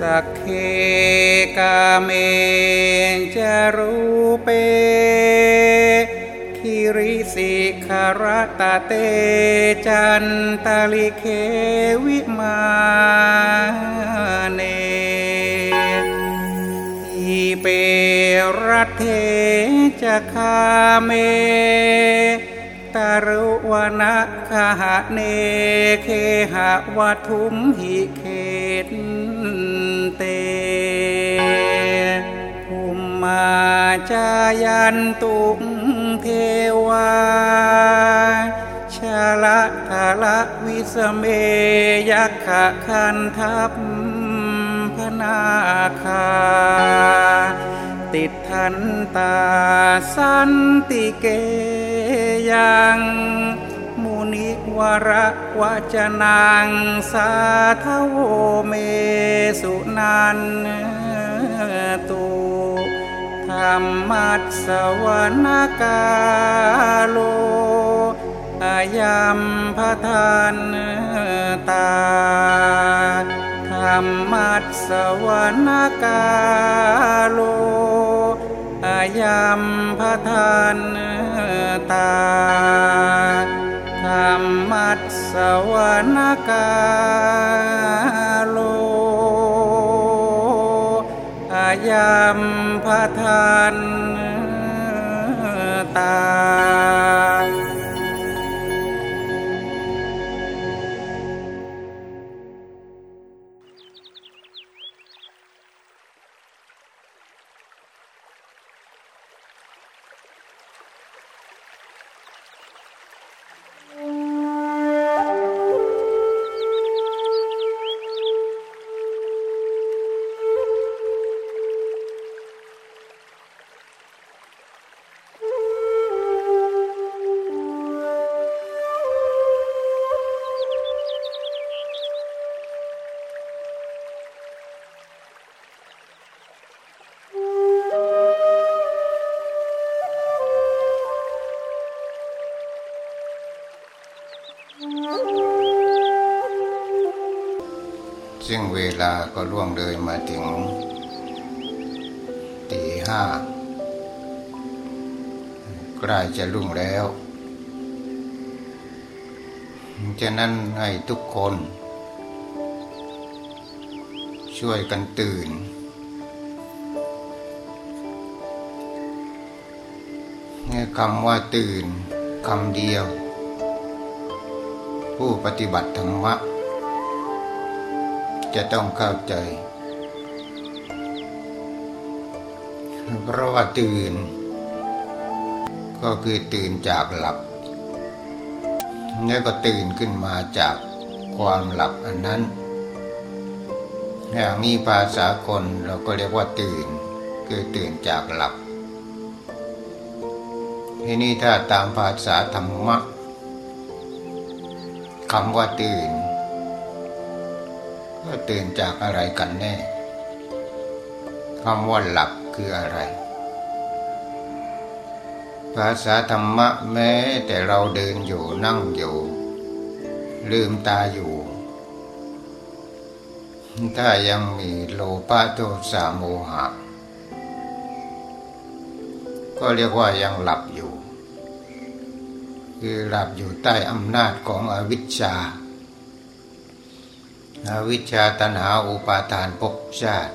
สัคเคกาเมจะ รูเปคิริสิขะระตะเฏ จันตะลิกเข วิมาเน ทีเปรัฏเฐ จะคาเมตะรุวะนะคะหะเนเคหะวัทุมหิเคตเต มาจายันตุงเทวาชาละทาละวิสเมยักขะคันทัพพนาคา ติดทันตาสันติเกยังมุนิวระวจนางสาทโวเมสุนันตุ ธรรมัสสวนกาโลอายัมพทานตาธรรมัสสวนกาโลอายัมพทานตาธรรมัสสวนกาำพระทานตา ซึ่งเวลาก็ล่วงเลยมาถึงตีห้าใกล้จะรุ่งแล้วฉะนั้นให้ทุกคน ช่วยกันตื่น คำว่าตื่นคำเดียว ผู้ปฏิบัติธรรมะ จะต้องเข้าใจ เพราะว่าตื่น ก็คือตื่นจากหลับ แล้วก็ตื่นขึ้นมาจากความหลับอันนั้น อย่างนี้ภาษาคนเราก็เรียกว่าตื่น คือตื่นจากหลับ ที่นี้ถ้าตามภาษาธรรมะคำว่าตื่น ตื่นจากอะไรกันแน่คำว่าหลับคืออะไร ภาษาธรรมะแม้แต่เราเดินอยู่นั่งอยู่ ลืมตาอยู่ ถ้ายังมีโลภะโทสะโมหะ ก็เรียกว่ายังหลับอยู่ คือหลับอยู่ใต้อำนาจของอวิชชา อวิชชาตัณหาอุปาทานภพชาติ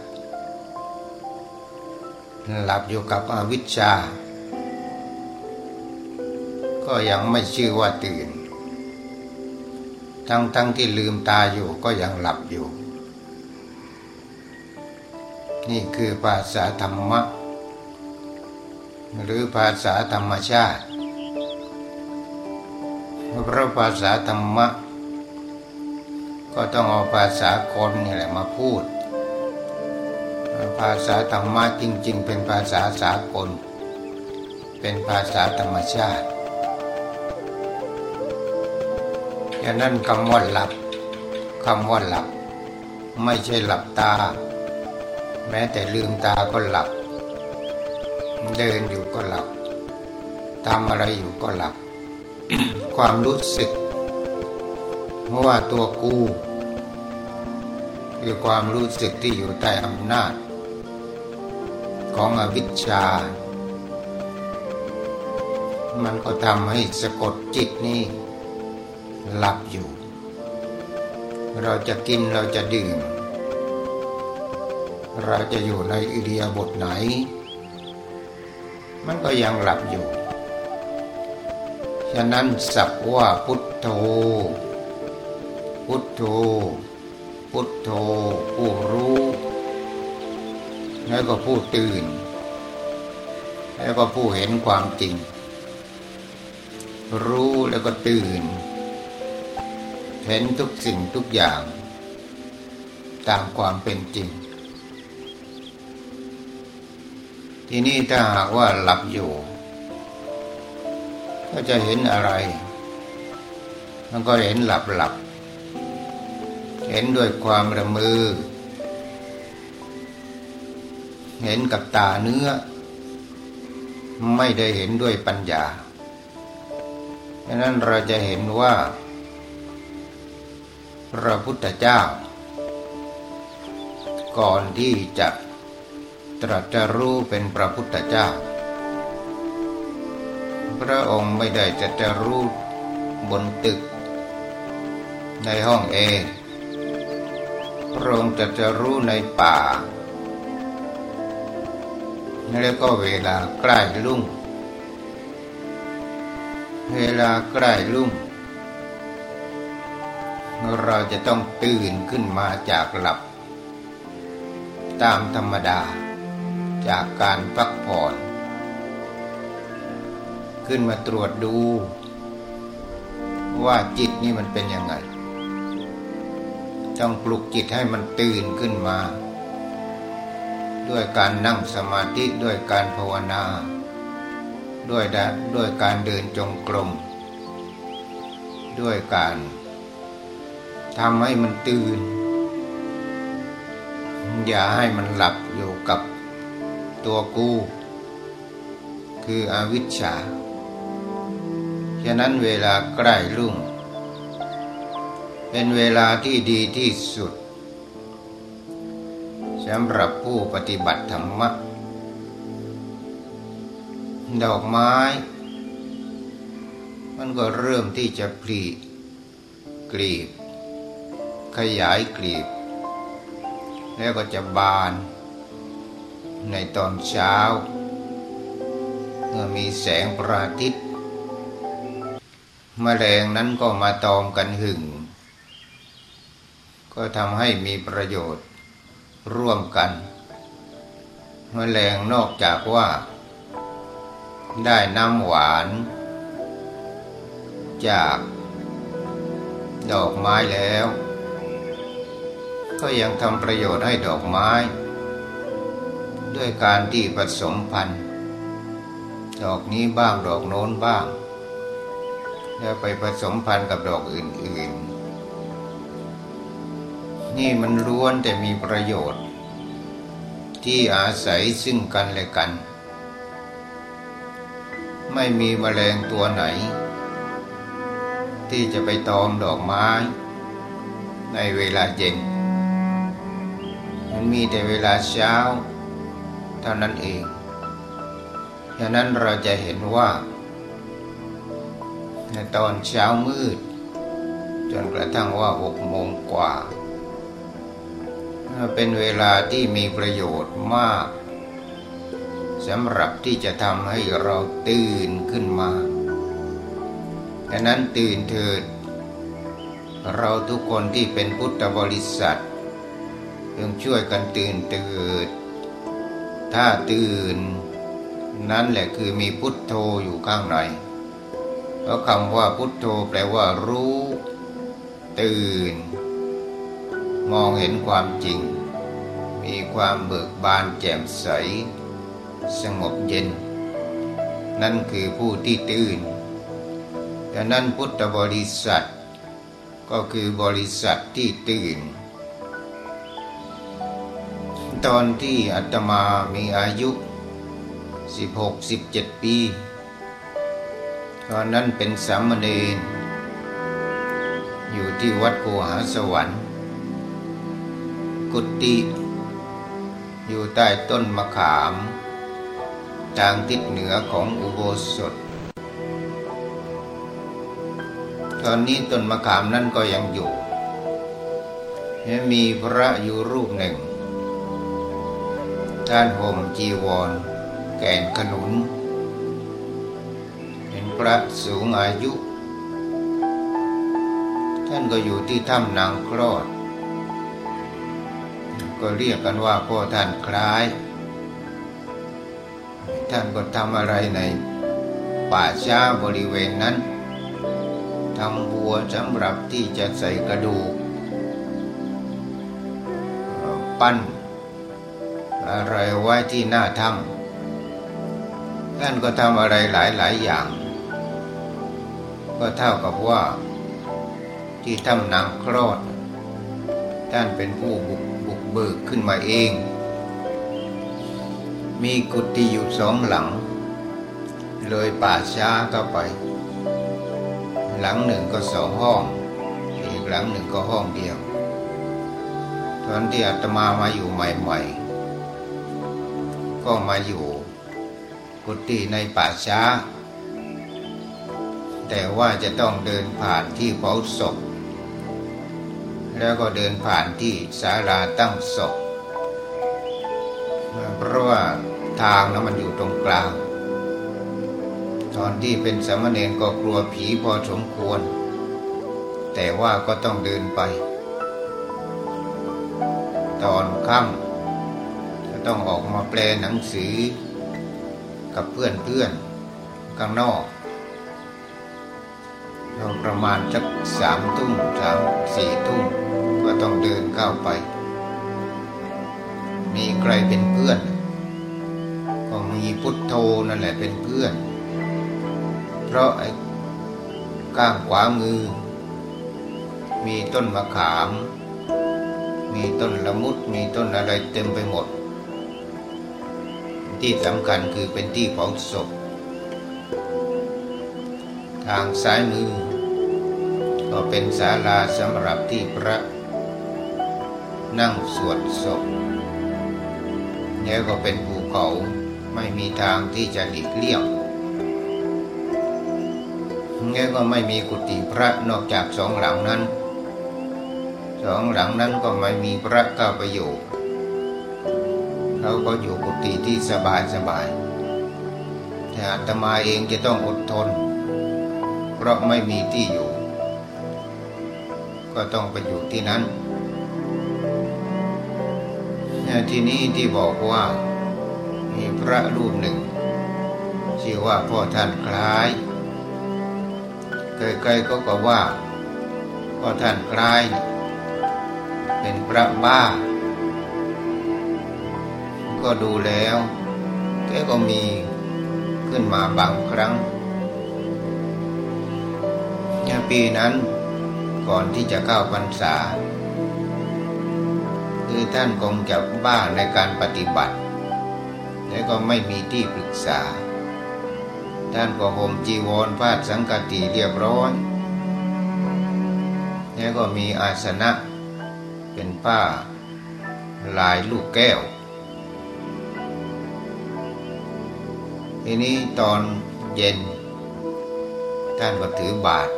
หลับอยู่กับอวิชชา ก็ยังไม่ชื่อว่าตื่น ทั้งทั้งที่ลืมตาอยู่ก็ยังหลับอยู่ นี่คือภาษาธรรมะ หรือภาษาธรรมชาติเพราะภาษาธรรมะ ก็ต้องเอาภาษาคนนี่แหละมาพูด ภาษาธรรมะจริง ๆ เป็นภาษาสากล เป็นภาษาธรรมชาติฉะนั้นคำว่าหลับคำว่าหลับ ไม่ใช่หลับตา แม้แต่ลืมตาก็หลับ เดินอยู่ก็หลับทำอะไรอยู่ก็หลับ ความรู้สึก ราะว่าตัวกูคือความรู้สึกที่อยู่ใต้อำนาจ ของอวิชชา มันก็ทำให้สะกดจิตนี้หลับอยู่ เราจะกินเราจะดื่ม เราจะอยู่ในอิเดียบทไหน มันก็ยังหลับอยู่ ฉะนั้นสักว่าพุทโธ พุทโธ พุทโธ ผู้รู้ แล้วก็ผู้ตื่น แล้วก็ผู้เห็นความจริง รู้แล้วก็ตื่น เห็นทุกสิ่งทุกอย่าง ตามความเป็นจริง ที่นี่ถ้าหากว่าหลับอยู่ ก็จะเห็นอะไร มันก็เห็นหลับหลับ เห็นด้วยความระมือ เห็นกับตาเนื้อ ไม่ได้เห็นด้วยปัญญาดังนั้นเราจะเห็นว่า พระพุทธเจ้า ก่อนที่จะตรัสรู้เป็นพระพุทธเจ้า พระองค์ไม่ได้จะจะรู้บนตึก ในห้องเอง พระองค์จะจะรู้ในป่า แล้วก็เวลาใกล้ลุ่ง เวลาใกล้ลุ่ง เราจะต้องตื่นขึ้นมาจากหลับ ตามธรรมดาจากการพักผ่อน ขึ้นมาตรวจดู ว่าจิตนี่มันเป็นยังไง ต้องปลุกจิตให้มันตื่นขึ้นมา ด้วยการนั่งสมาธิด้วยการภาวนา ด้วยด้วยการเดินจงกรมด้วยการทำให้มันตื่น อย่าให้มันหลับอยู่กับตัวกูคืออวิชชา ฉะนั้นเวลาใกล้รุ่ง เป็นเวลาที่ดีที่สุดสำหรับผู้ปฏิบัติธรรมะ ดอกไม้ มันก็เริ่มที่จะผลิกลีบ ขยายกลีบ แล้วก็จะบาน ในตอนเช้าเมื่อมีแสงพระอาทิตย์มแมลงนั้นก็มาตอมกันหึ่ง ก็ทำให้มีประโยชน์ร่วมกันมแมลงนอกจากว่า ได้น้ำหวาน จาก ดอกไม้แล้ว ก็ยังทำประโยชน์ให้ดอกไม้ ด้วยการที่ผสมพันธุ์ ดอกนี้บ้างดอกโน้นบ้าง แล้วไปผสมพันธุ์กับดอกอื่น ๆ นี่มันล้วนแต่มีประโยชน์ ที่อาศัยซึ่งกันและกัน ไม่มีแมลงตัวไหน ที่จะไปตอมดอกไม้ ในเวลาเย็น มันมีแต่เวลาเช้า เท่านั้นเองดังนั้นเราจะเห็นว่า ในตอนเช้ามืด จนกระทั่งว่าหกโมงกว่า เป็นเวลาที่มีประโยชน์มากสำหรับที่จะทำให้เราตื่นขึ้นมาดังนั้นตื่นเถิด เราทุกคนที่เป็นพุทธบริษัทเพิ่งช่วยกันตื่นตื่นถ้าตื่น นั่นแหละคือมีพุทโธอยู่ข้างในเพราะคำว่าพุทโธแปลว่ารู้ ตื่น มองเห็นความจริง มีความเบิกบานแจ่มใส สงบเย็น นั่นคือผู้ที่ตื่นดังนั้นพุทธบริษัท ก็คือบริษัทที่ตื่น ตอนที่อาตมามีอายุ 16-17 ปี ตอนนั้นเป็นสามเณรอยู่ที่วัดโพหาสวรรค์ กุฏิ อยู่ใต้ต้นมะขาม ทางทิศเหนือของอุโบสถ ตอนนี้ต้นมะขามนั่นก็ยังอยู่ มีพระอยู่รูปหนึ่ง ท่านห่มจีวร แก่นขนุน เป็นพระสูงอายุ ท่านก็อยู่ที่ถ้ำนางคลอด ก็เรียกกันว่าพ่อท่านคล้าย ท่านก็ทำอะไรในป่าช้าบริเวณนั้นทำบัวสำหรับที่จะใส่กระดูก ปั้น อะไรไว้ที่หน้าถ้ำท่านก็ทำอะไรหลายหลายอย่าง ก็เท่ากับว่า ที่ถ้ำนางคลอด ท่านเป็นผู้บุกบุก เบิกขึ้นมาเอง มีกุฏิอยู่สองหลัง เลยป่าช้าเข้าไป หลังหนึ่งก็สองห้อง อีกหลังหนึ่งก็ห้องเดียว ตอนที่อาตมามาอยู่ใหม่ๆ ก็มาอยู่กุฏิในป่าช้า แต่ว่าจะต้องเดินผ่านที่เผาศพ แล้วก็เดินผ่านที่ศาลาตั้งศพเพราะว่าทางนั้นมันอยู่ตรงกลาง ตอนที่เป็นสมณเณรก็กลัวผีพอสมควร แต่ว่าก็ต้องเดินไป ตอนค่ำจะต้องออกมาแปลหนังสือ กับเพื่อนเพื่อนข้างนอกเราประมาณสักสามทุ่มสามสี่ทุ่ม ก็ต้องเดินเข้าวไป มีใครเป็นเพื่อน ก็มีพุทโธนั่นแหละเป็นเพื่อน เพราะไอ้ก้างขวามือ มีต้นมะขาม มีต้นละมุด มีต้นอะไรเต็มไปหมด ที่สำคัญคือเป็นที่เผาศพ ทางซ้ายมือ ก็เป็นศาลาสำหรับที่พระ นั่งสวดศพแล้วก็เป็นภูเขาไม่มีทางที่จะหลีกเลี่ยงแล้วก็ไม่มีกุฏิพระนอกจากสองหลังนั้น สองหลังนั้นก็ไม่มีพระเข้าไปอยู่เขาก็อยู่กุฏิที่สบายสบายแต่อาตมาเองจะต้องอดทน เพราะไม่มีที่อยู่ ก็ต้องไปอยู่ที่นั้น ที่นี้ที่บอกว่ามีพระรูปหนึ่งชื่อว่าพ่อท่านคล้ายใครๆก็ก็ว่าพ่อท่านคล้าย เป็นพระบ้า ก็ดูแล้วแกก็มีขึ้นมาบางครั้งปีนั้นก่อนที่จะเข้าพรรษา คือท่านคงจะบ้าในการปฏิบัติ และก็ไม่มีที่ปรึกษา ท่านก็ห่มจีวรพาดสังกติเรียบร้อยแล้วก็มีอาสนะเป็นผ้าลายลูกแก้ว ทีนี้ตอนเย็น ท่านก็ถือบาท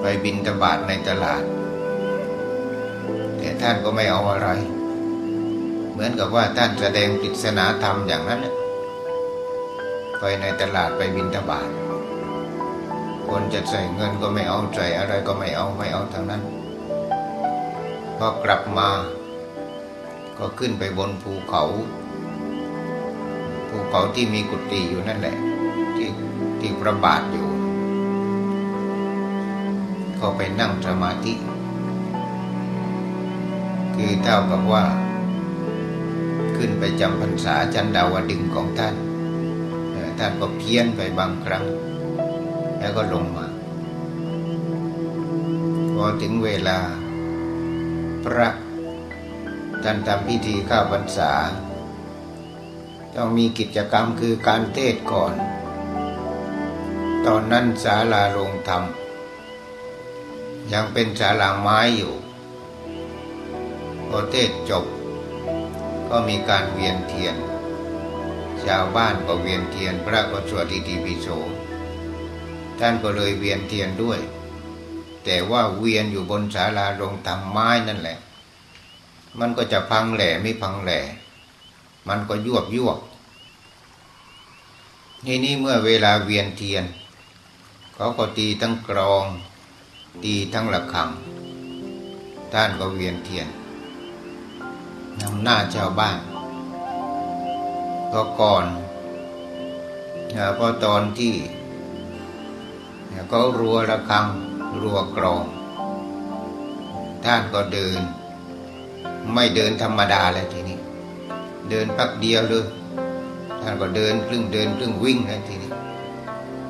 ไปบินตบาทในตลาด แต่ท่านก็ไม่เอาอะไร เหมือนกับว่าท่านแสดงปริศนาธรรมอย่างนั้นไปในตลาดไปบินตบาทคนจะใส่เงินก็ไม่เอาใส่อะไรก็ไม่เอาไม่เอาทางนั้นพอกลับมา ก็ขึ้นไปบนภูเขาภูเขาที่มีกุฏิอยู่นั่นแหละ ที่ที่ประบาทอยู่ ก็ไปนั่งสมาธิ คือเท่ากับว่า ขึ้นไปจำพรรษาจันดาวดึงของท่านท่านก็เพี้ยนไปบางครั้ง แล้วก็ลงมา พอถึงเวลา พระท่านทำพิธีข้าพรรษา ต้องมีกิจกรรมคือการเทศก่อน ตอนนั้นศาลาโรงธรรม ยังเป็นศาลาไม้อยู่ พอเทศจบ ก็มีการเวียนเทียน ชาวบ้านก็เวียนเทียนพระก็สวดอิติปิโสท่านก็เลยเวียนเทียนด้วย แต่ว่าเวียนอยู่บนศาลาลงทำไม้นั่นแหละ มันก็จะพังแหล่ไม่พังแหล่ มันก็ยวบยวบทีนี้เมื่อเวลาเวียนเทียนเขาก็ตีทั้งกรอง ตีทั้งระฆังท่านก็เวียนเทียน นำหน้าชาวบ้าน ก็ก่อนพอตอนที่ก็รัวระฆังรัวกรองท่านก็เดิน ไม่เดินธรรมดาเลยทีนี้ เดินพักเดียวเลยท่านก็เดินครึ่งเดินครึ่งวิ่งเลยทีนี้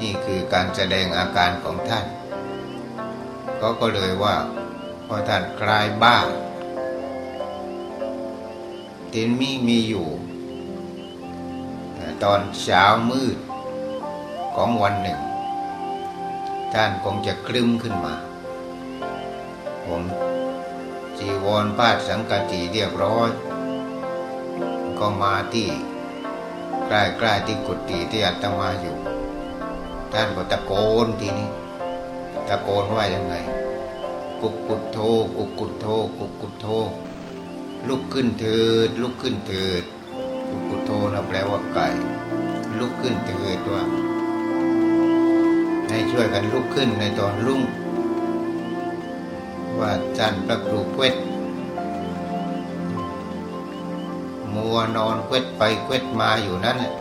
นี่คือการแสดงอาการของท่าน ก็ก็เลยว่าพอท่านคลายบ้า ทีนี้มีอยู่ ตอนเช้ามืดของวันหนึ่ง ท่านคงจะคลึ้มขึ้นมา ผมจีวรพาดสังกติเรียบร้อย ก็มาที่ใกล้ๆที่กุฏิที่อาตมาอยู่ ท่านก็ตะโกนทีนี้ตะโกนว่ายังไง กุกกุดโทกุกกุดโทกุกกุดโท ลุกขึ้นเถิด ลุกขึ้นเถิดกุกุโทนะแปลว่าไก่ ลุกขึ้นเถิดว่าให้ช่วยกันลุกขึ้นในตอนรุ่ง ว่าจันพระครูเพชรมัวนอนเวดไปเวดมาอยู่นั่นแหละ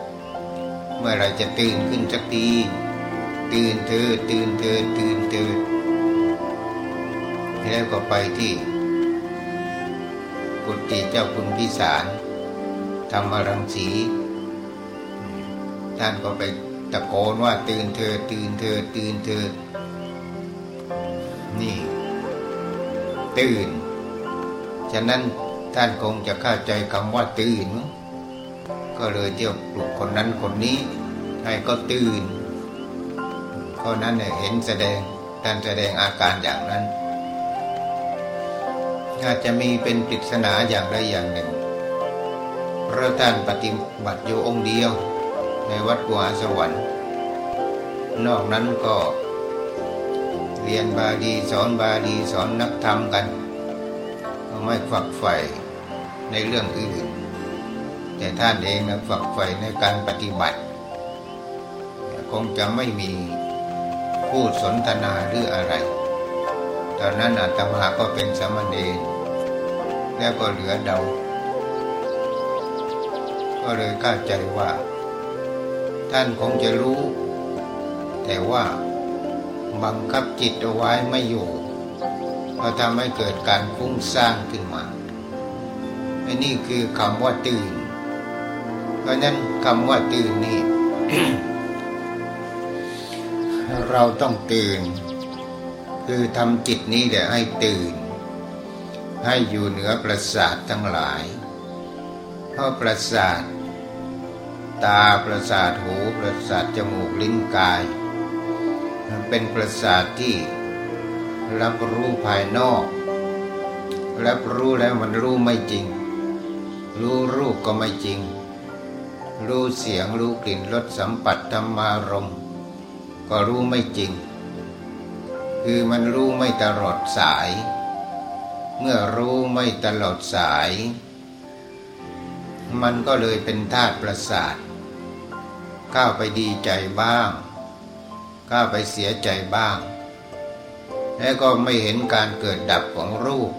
เมื่อไรจะตื่นขึ้นสักทีตื่นเธอตื่นเธอตื่นเธอแล้วก็ไปที่ กุฏิเจ้าคุณพิสารธรรมรังสี ท่านก็ไปตะโกนว่าตื่นเธอตื่นเธอตื่นเธอ นี่ ตื่น ฉะนั้นท่านคงจะเข้าใจคำว่าตื่น ก็เลยเที่ยวปลุกคนนั้นคนนี้ ให้ก็ตื่นเขาะนั้นเนี่ยเห็นแสดงท่านแสดงอาการอย่างนั้น อาจจะมีเป็นปริศนาอย่างใดอย่างหนึ่งพระท่านปฏิบัติอยู่องค์เดียว ในวัดกัวสวรรค์ นอกนั้นก็เรียนบาลีสอนบาลีสอนนักธรรมกันไม่ฝักใฝ่ในเรื่องอื่น แต่ท่านเองนะฝักใฝ่ในการปฏิบัติ คงจะไม่มีพูดสนทนาหรืออะไร ตอนนั้นอาตมาก็เป็นสมณีแล้วก็เหลือเดา ก็เลยเข้าใจว่า ท่านคงจะรู้ แต่ว่าบังคับจิตเอาไว้ไม่อยู่ก็ทำให้เกิดการฟุ้งซ่านขึ้นมาอันนี้คือคำว่าตื่น เพราะนั้นคำว่าตื่นนี่ เราต้องตื่น คือทำจิตนี้แหละให้ตื่น ให้อยู่เหนือประสาททั้งหลาย เพราะประสาท ตาประสาทหูประสาทจมูกลิ้นกายเป็นประสาทที่รับรู้ภายนอกรับรู้แล้วมันรู้ไม่จริง รู้รูปก็ไม่จริง รู้เสียงรู้กลิ่นรสสัมผัสธรรมารมก็รู้ไม่จริง คือมันรู้ไม่ตลอดสาย เมื่อรู้ไม่ตลอดสาย มันก็เลยเป็นธาตุประสาทก้าวไปดีใจบ้างก้าวไปเสียใจบ้าง และก็ไม่เห็นการเกิดดับของรูป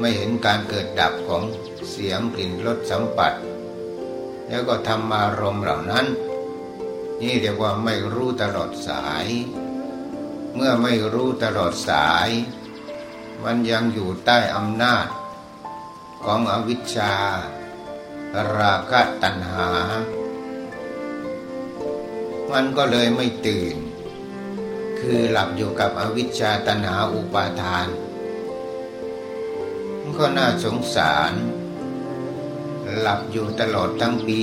ไม่เห็นการเกิดดับของเสียงกลิ่นรสสัมผัส แล้วก็ทำมารมเหล่านั้น นี่เรียกว่าไม่รู้ตลอดสาย เมื่อไม่รู้ตลอดสาย มันยังอยู่ใต้อำนาจ ของอวิชชา ราคะตัณหา มันก็เลยไม่ตื่น คือหลับอยู่กับอวิชชาตัณหาอุปาทานก็น่าสงสาร หลับอยู่ตลอดทั้งปี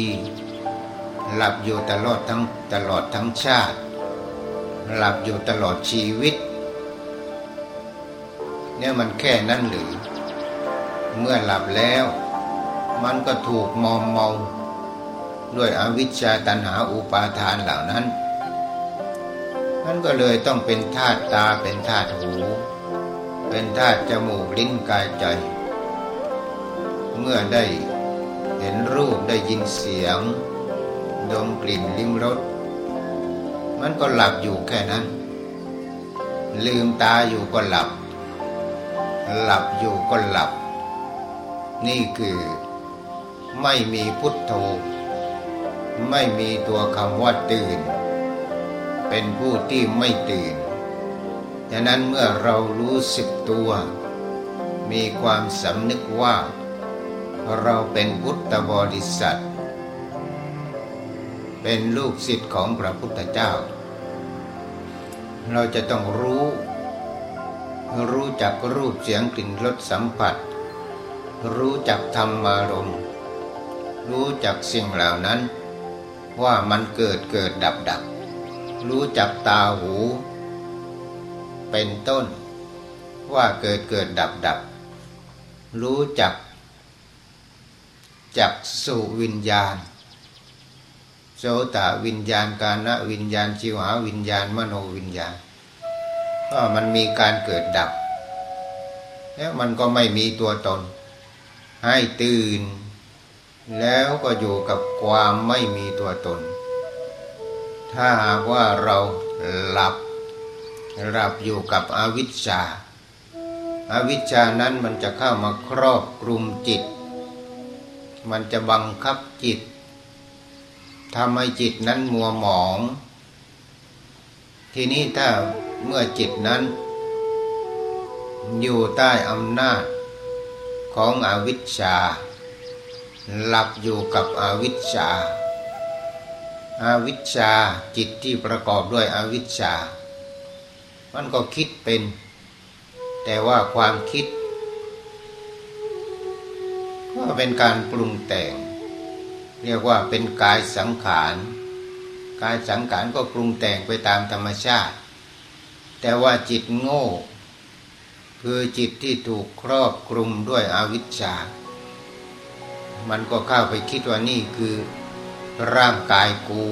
หลับอยู่ตลอดทั้งตลอดทั้งชาติ หลับอยู่ตลอดชีวิต เนี่ยมันแค่นั้นหรือ เมื่อหลับแล้ว มันก็ถูกมอมเมาด้วยอวิชชาตันหาอุปาทานเหล่านั้นนั่นก็เลยต้องเป็นธาตุตาเป็นธาตุหู เป็นธาตุจมูกลิ้นกายใจ เมื่อได้เห็นรูปได้ยินเสียง ดมกลิ่นลิ้มรส มันก็หลับอยู่แค่นั้น ลืมตาอยู่ก็หลับ หลับอยู่ก็หลับ นี่คือไม่มีพุทโธ ไม่มีตัวคำว่าตื่น เป็นผู้ที่ไม่ตื่นฉะนั้นเมื่อเรารู้สึกตัว มีความสำนึกว่า เราเป็นพุทธบริษัท เป็นลูกศิษย์ของพระพุทธเจ้า เราจะต้องรู้ รู้จักรูปเสียงกลิ่นรสสัมผัส รู้จักธรรมารมรู้จักสิ่งเหล่านั้น ว่ามันเกิดเกิดดับดับ รู้จักตาหู เป็นต้น ว่าเกิดเกิดดับดับ รู้จักจักสู่วิญญาณ โสตวิญญาณกาณวิญญาณจิวหาวิญญาณมโนวิญญาณก็มันมีการเกิดดับ แล้วมันก็ไม่มีตัวตน ให้ตื่น แล้วก็อยู่กับความไม่มีตัวตน ถ้าหากว่าเราหลับหลับอยู่กับอวิชชาอวิชชานั้นมันจะเข้ามาครอบกลุ่มจิต มันจะบังคับจิต ทำให้จิตนั้นมัวหมอง ทีนี้ถ้าเมื่อจิตนั้น อยู่ใต้อำนาจของอวิชชา หลับอยู่กับอวิชชาอาวิชชาจิตที่ประกอบด้วยอวิชชา มันก็คิดเป็น แต่ว่าความคิด ก็เป็นการปรุงแต่ง เรียกว่าเป็นกายสังขาร กายสังขารก็ปรุงแต่งไปตามธรรมชาติ แต่ว่าจิตโง่ คือจิตที่ถูกครอบคลุมด้วยอวิชชา มันก็เข้าไปคิดว่านี่คือร่างกายกู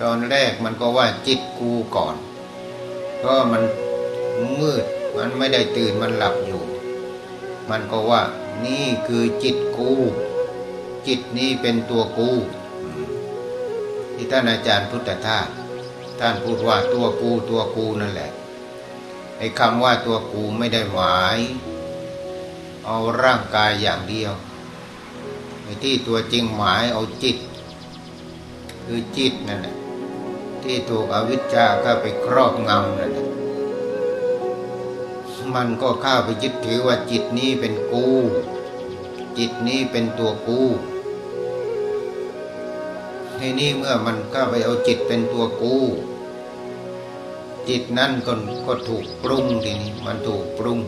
ตอนแรกมันก็ว่าจิตกูก่อนก็มันมืดมันไม่ได้ตื่นมันหลับอยู่ มันก็ว่านี่คือจิตกู จิตนี้เป็นตัวกูที่ท่านอาจารย์พุทธทาสท่านพูดว่าตัวกูตัวกูนั่นแหละไอ้คำว่าตัวกูไม่ได้หมาย เอาร่างกายอย่างเดียวในที่ตัวจริงหมายเอาจิต คือจิตนั่นแหละที่ถูกอวิชชาเข้าไปครอบงำนั่นแหละมันก็เข้าไปยึดถือว่าจิตนี้เป็นกู จิตนี้เป็นตัวกู ทีนี้เมื่อมันเข้าไปเอาจิตเป็นตัวกู้ จิตนั่นก็ก็ถูกปรุงทีนี้มันถูกปรุง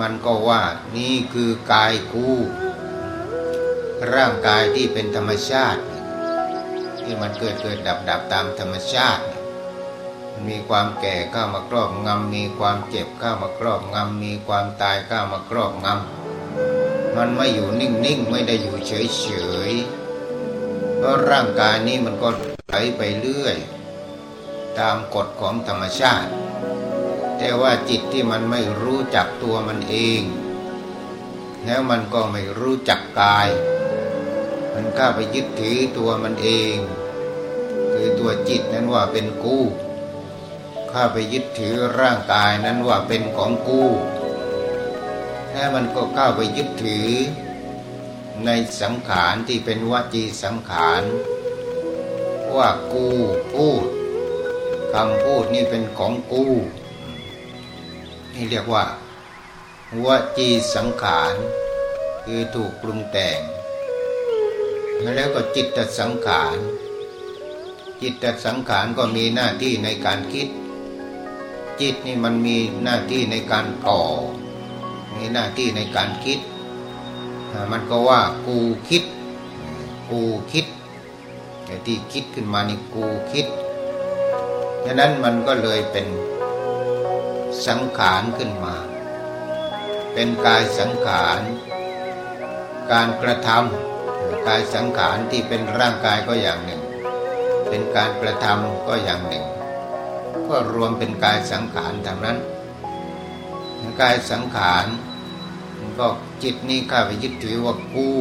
มันก็ว่านี่คือกายกู้ ร่างกายที่เป็นธรรมชาติ ที่มันเกิดเกิดดับดับตามธรรมชาติมีความแก่เข้ามาครอบงำมีความเจ็บเข้ามาครอบงำมีความตายเข้ามาครอบงำมันไม่อยู่นิ่งๆ ไม่ได้อยู่เฉยๆ ราะร่างกายนี้มันก็ไหลไปเรื่อย ตามกฎของธรรมชาติ แต่ว่าจิตที่มันไม่รู้จักตัวมันเอง แล้วมันก็ไม่รู้จักกาย มันก็ไปยึดถือตัวมันเอง คือตัวจิตนั้นว่าเป็นกู้ข้าไปยึดถือร่างกายนั้นว่าเป็นของกู้แล้วมันก็เข้าไปยึดถือ ในสังขารที่เป็นวจีสังขารว่ากูพูดคำพูดนี่เป็นของกูนี่เรียกว่าวจีสังขารคือถูกปรุงแต่ง แล้วก็จิตสังขารจิตสังขารก็มีหน้าที่ในการคิด จิตนี่มันมีหน้าที่ในการก่อ มีหน้าที่ในการคิด มันก็ว่ากูคิด กูคิดแต่ที่คิดขึ้นมานี่กูคิดฉะนั้นมันก็เลยเป็นสังขารขึ้นมา เป็นกายสังขาร การกระทำกายสังขารที่เป็นร่างกายก็อย่างหนึ่ง เป็นการกระทำก็อย่างหนึ่ง ก็รวมเป็นกายสังขารทางนั้น กายสังขาร ก็จิตนี้ข้าไปยึดถือว่ากู้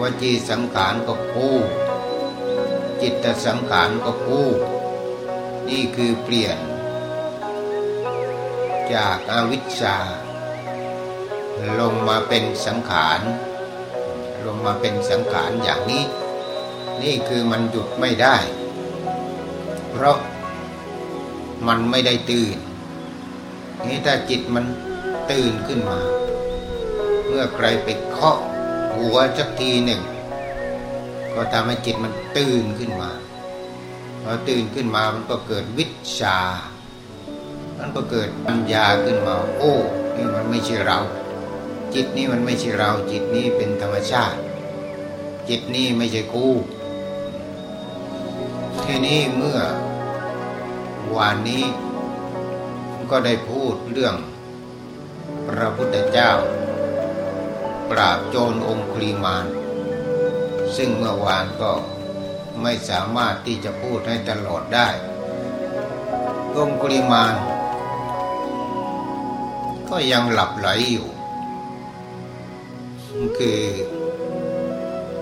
วจีสังขารก็กู้จิตสังขารก็กู้นี่คือเปลี่ยน จากอาวิชชา ลงมาเป็นสังขาร ลงมาเป็นสังขารอย่างนี้ นี่คือมันหยุดไม่ได้ เพราะมันไม่ได้ตื่นนี่ถ้าจิตมัน ตื่นขึ้นมา เมื่อใครไปเคาะหัวสักทีหนึ่ง ก็ทำให้จิตมันตื่นขึ้นมาพอตื่นขึ้นมามันก็เกิดวิชา มันก็เกิดปัญญาขึ้นมา โอ้นี่มันไม่ใช่เรา จิตนี้มันไม่ใช่เรา จิตนี้เป็นธรรมชาติ จิตนี้ไม่ใช่กูทีนี้เมื่อวานนี้ก็ได้พูดเรื่อง พระพุทธเจ้า ปราบโจรองคลีมาน ซึ่งเมื่อวานก็ไม่สามารถที่จะพูดให้ตลอดได้ องคุลิมาน ก็ยังหลับไหลอยู่ คือ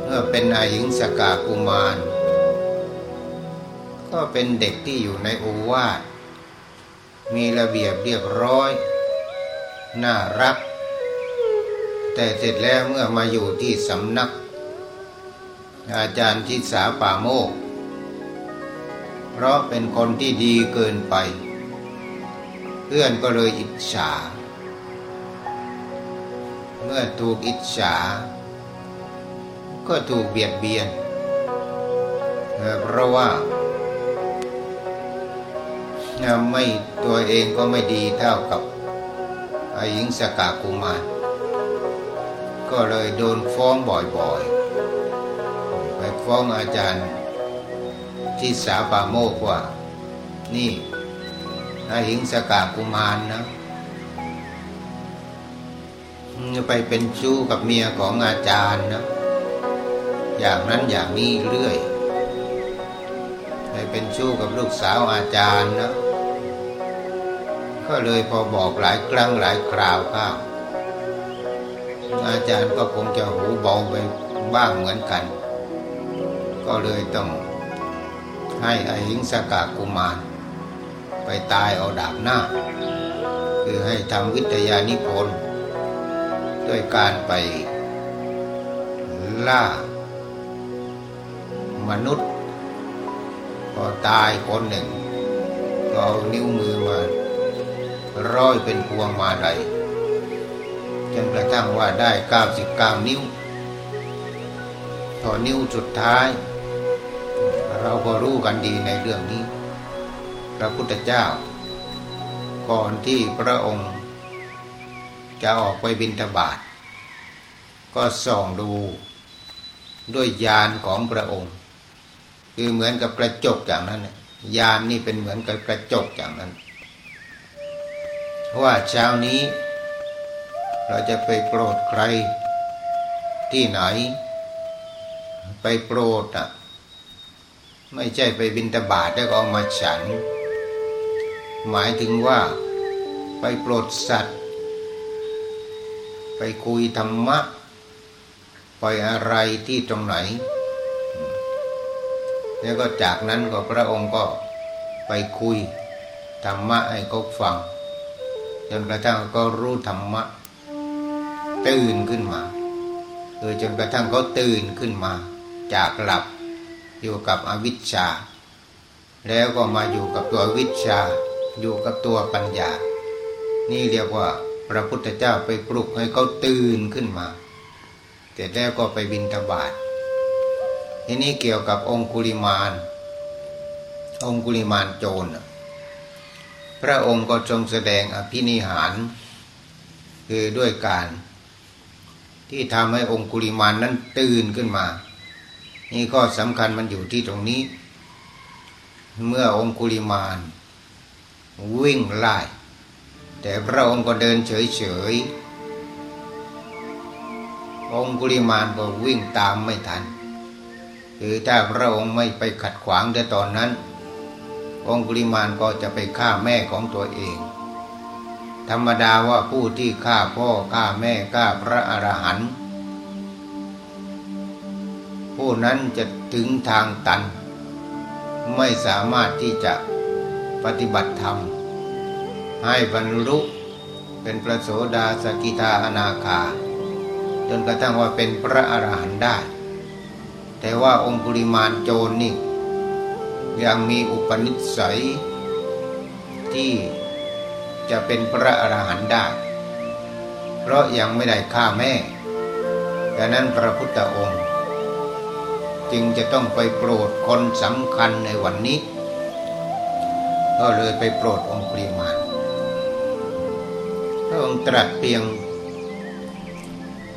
เมื่อเป็นอายิงสกากุมาร ก็เป็นเด็กที่อยู่ในโอวาทมีระเบียบเรียบร้อย น่ารัก แต่เสร็จแล้วเมื่อมาอยู่ที่สำนัก อาจารย์ทิสาป่าโมก เพราะเป็นคนที่ดีเกินไป เพื่อนก็เลยอิจฉา เมื่อถูกอิจฉา ก็ถูกเบียดเบียน เพราะว่าไม่ตัวเองก็ไม่ดีเท่ากับ อายิงสกากุมารก็เลยโดนฟ้องบ่อยๆ ไปฟ้องอาจารย์ที่สาปาโมกว่า นี่อาหิงสกากุมารนะไปเป็นชู้กับเมียของอาจารย์นะ อย่างนั้นอย่างนี้เรื่อย ไปเป็นชู้กับลูกสาวอาจารย์นะ ก็เลยพอบอกหลายครั้งหลายคราวข้าวอาจารย์ก็คงจะหูเบาไปบ้างเหมือนกัน ก็เลยต้องให้อหิงสกากุมาร ไปตายเอาดาบหน้า คือให้ทำวิทยานิพนธ์ด้วยการไปล่า มนุษย์ พอตายคนหนึ่ง ก็เอานิ้วมือมา ร้อยเป็นพวงมาลัยจนกระทั่งว่าได้ 99 นิ้ว พอนิ้วสุดท้าย เราก็รู้กันดีในเรื่องนี้ พระพุทธเจ้า ก่อนที่พระองค์ จะออกไปบิณฑบาตก็ส่องดูด้วยยานของพระองค์ คือเหมือนกับกระจกอย่างนั้นยานนี่เป็นเหมือนกับกระจกอย่างนั้น ว่าเช้านี้ เราจะไปโปรดใคร ที่ไหน ไปโปรดอะ ไม่ใช่ไปบินตบาทแล้วก็เอามาฉัน หมายถึงว่าไปโปรดสัตว์ ไปคุยธรรมะ ไปอะไรที่ตรงไหน แล้วก็จากนั้นก็พระองค์ก็ไปคุยธรรมะให้เขาฟัง จนกระทั่งก็รู้ธรรมะ ตื่นขึ้นมาคือจนกระทั่งเขาตื่นขึ้นมา จากหลับอยู่กับอวิชชา แล้วก็มาอยู่กับตัววิชา อยู่กับตัวปัญญา นี่เรียกว่าพระพุทธเจ้าไปปลุกให้เขาตื่นขึ้นมาแต่แล้วก็ไปบินตบาททีนี้เกี่ยวกับองคุลิมาน องคุลิมานโจร พระองค์ก็ทรงแสดงอภินิหาร คือด้วยการ ที่ทำให้องคุลิมานนั้นตื่นขึ้นมา นี่ข้อสำคัญมันอยู่ที่ตรงนี้ เมื่อองคุลิมาน วิ่งไล่แต่พระองค์ก็เดินเฉยๆ องคุลิมานก็วิ่งตามไม่ทัน คือถ้าพระองค์ไม่ไปขัดขวางในตอนนั้น องคุลิมานก็จะไปฆ่าแม่ของตัวเอง ธรรมดาว่าผู้ที่ฆ่าพ่อฆ่าแม่ฆ่าพระอรหันต์ผู้นั้นจะถึงทางตัน ไม่สามารถที่จะปฏิบัติธรรม ให้บรรลุเป็นพระโสดาสกิทาอนาคา จนกระทั่งว่าเป็นพระอรหันต์ได้ แต่ว่าองคุริมานโจรนี่ ยังมีอุปนิสัย ที่จะเป็นพระอรหันต์ได้ เพราะยังไม่ได้ฆ่าแม่ดังนั้นพระพุทธองค์ จึงจะต้องไปโปรดคนสำคัญในวันนี้ ก็เลยไปโปรดองค์ปรีมานพระองค์ตรัสเพียง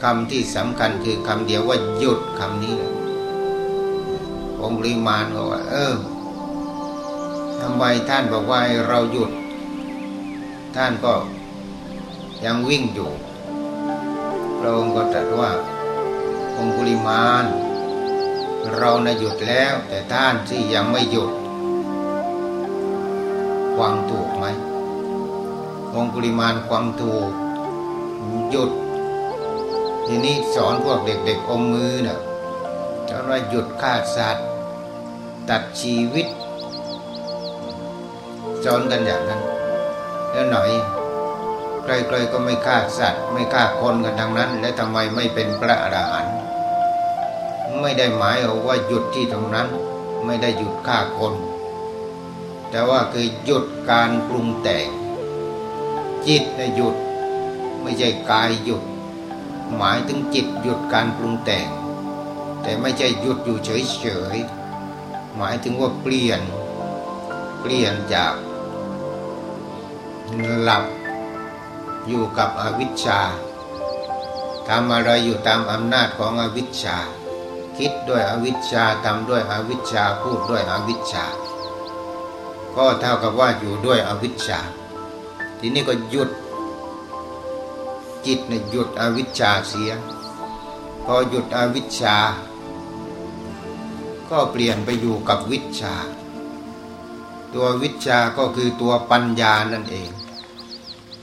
คำที่สำคัญคือคำเดียวว่าหยุดคำนี้ องค์ปรีมานบอกว่า เออ ทำไมท่านบอกว่าให้เราหยุด ท่านก็ยังวิ่งอยู่พระองค์ก็ตรัสว่าองคุลิมานเรานะหยุดแล้ว แต่ท่านที่ยังไม่หยุดความถูกไหมองคุลิมานความถูกหยุด ทีนี้สอนพวกเด็กๆอมมือเนะ่ะสอนว่าหยุดฆ่าสัตว์ ตัดชีวิต สอนกันอย่างนั้นแล้วหน่อยใครๆก็ไม่ฆ่าสัตว์ ไม่ฆ่าคนกันทั้งนั้น และทำไมไม่เป็นพระอรหันต์ไม่ได้หมายเอาว่าหยุดที่ตรงนั้น ไม่ได้หยุดฆ่าคน แต่ว่าคือหยุดการปรุงแต่ง จิตนะหยุด ไม่ใช่กายหยุด หมายถึงจิตหยุดการปรุงแต่ง แต่ไม่ใช่หยุดอยู่เฉยๆหมายถึงว่าเปลี่ยน เปลี่ยนจาก หลับอยู่กับอวิชชาทำอะไรอยู่ตามอำนาจของอวิชชา คิดด้วยอวิชชาทำด้วยอวิชชาพูดด้วยอวิชชา ก็เท่ากับว่าอยู่ด้วยอวิชชา ทีนี้ก็หยุด จิตเนี่ยหยุดอวิชชาเสีย พอหยุดอวิชชา ก็เปลี่ยนไปอยู่กับวิชา ตัววิชาก็คือตัวปัญญานั่นเอง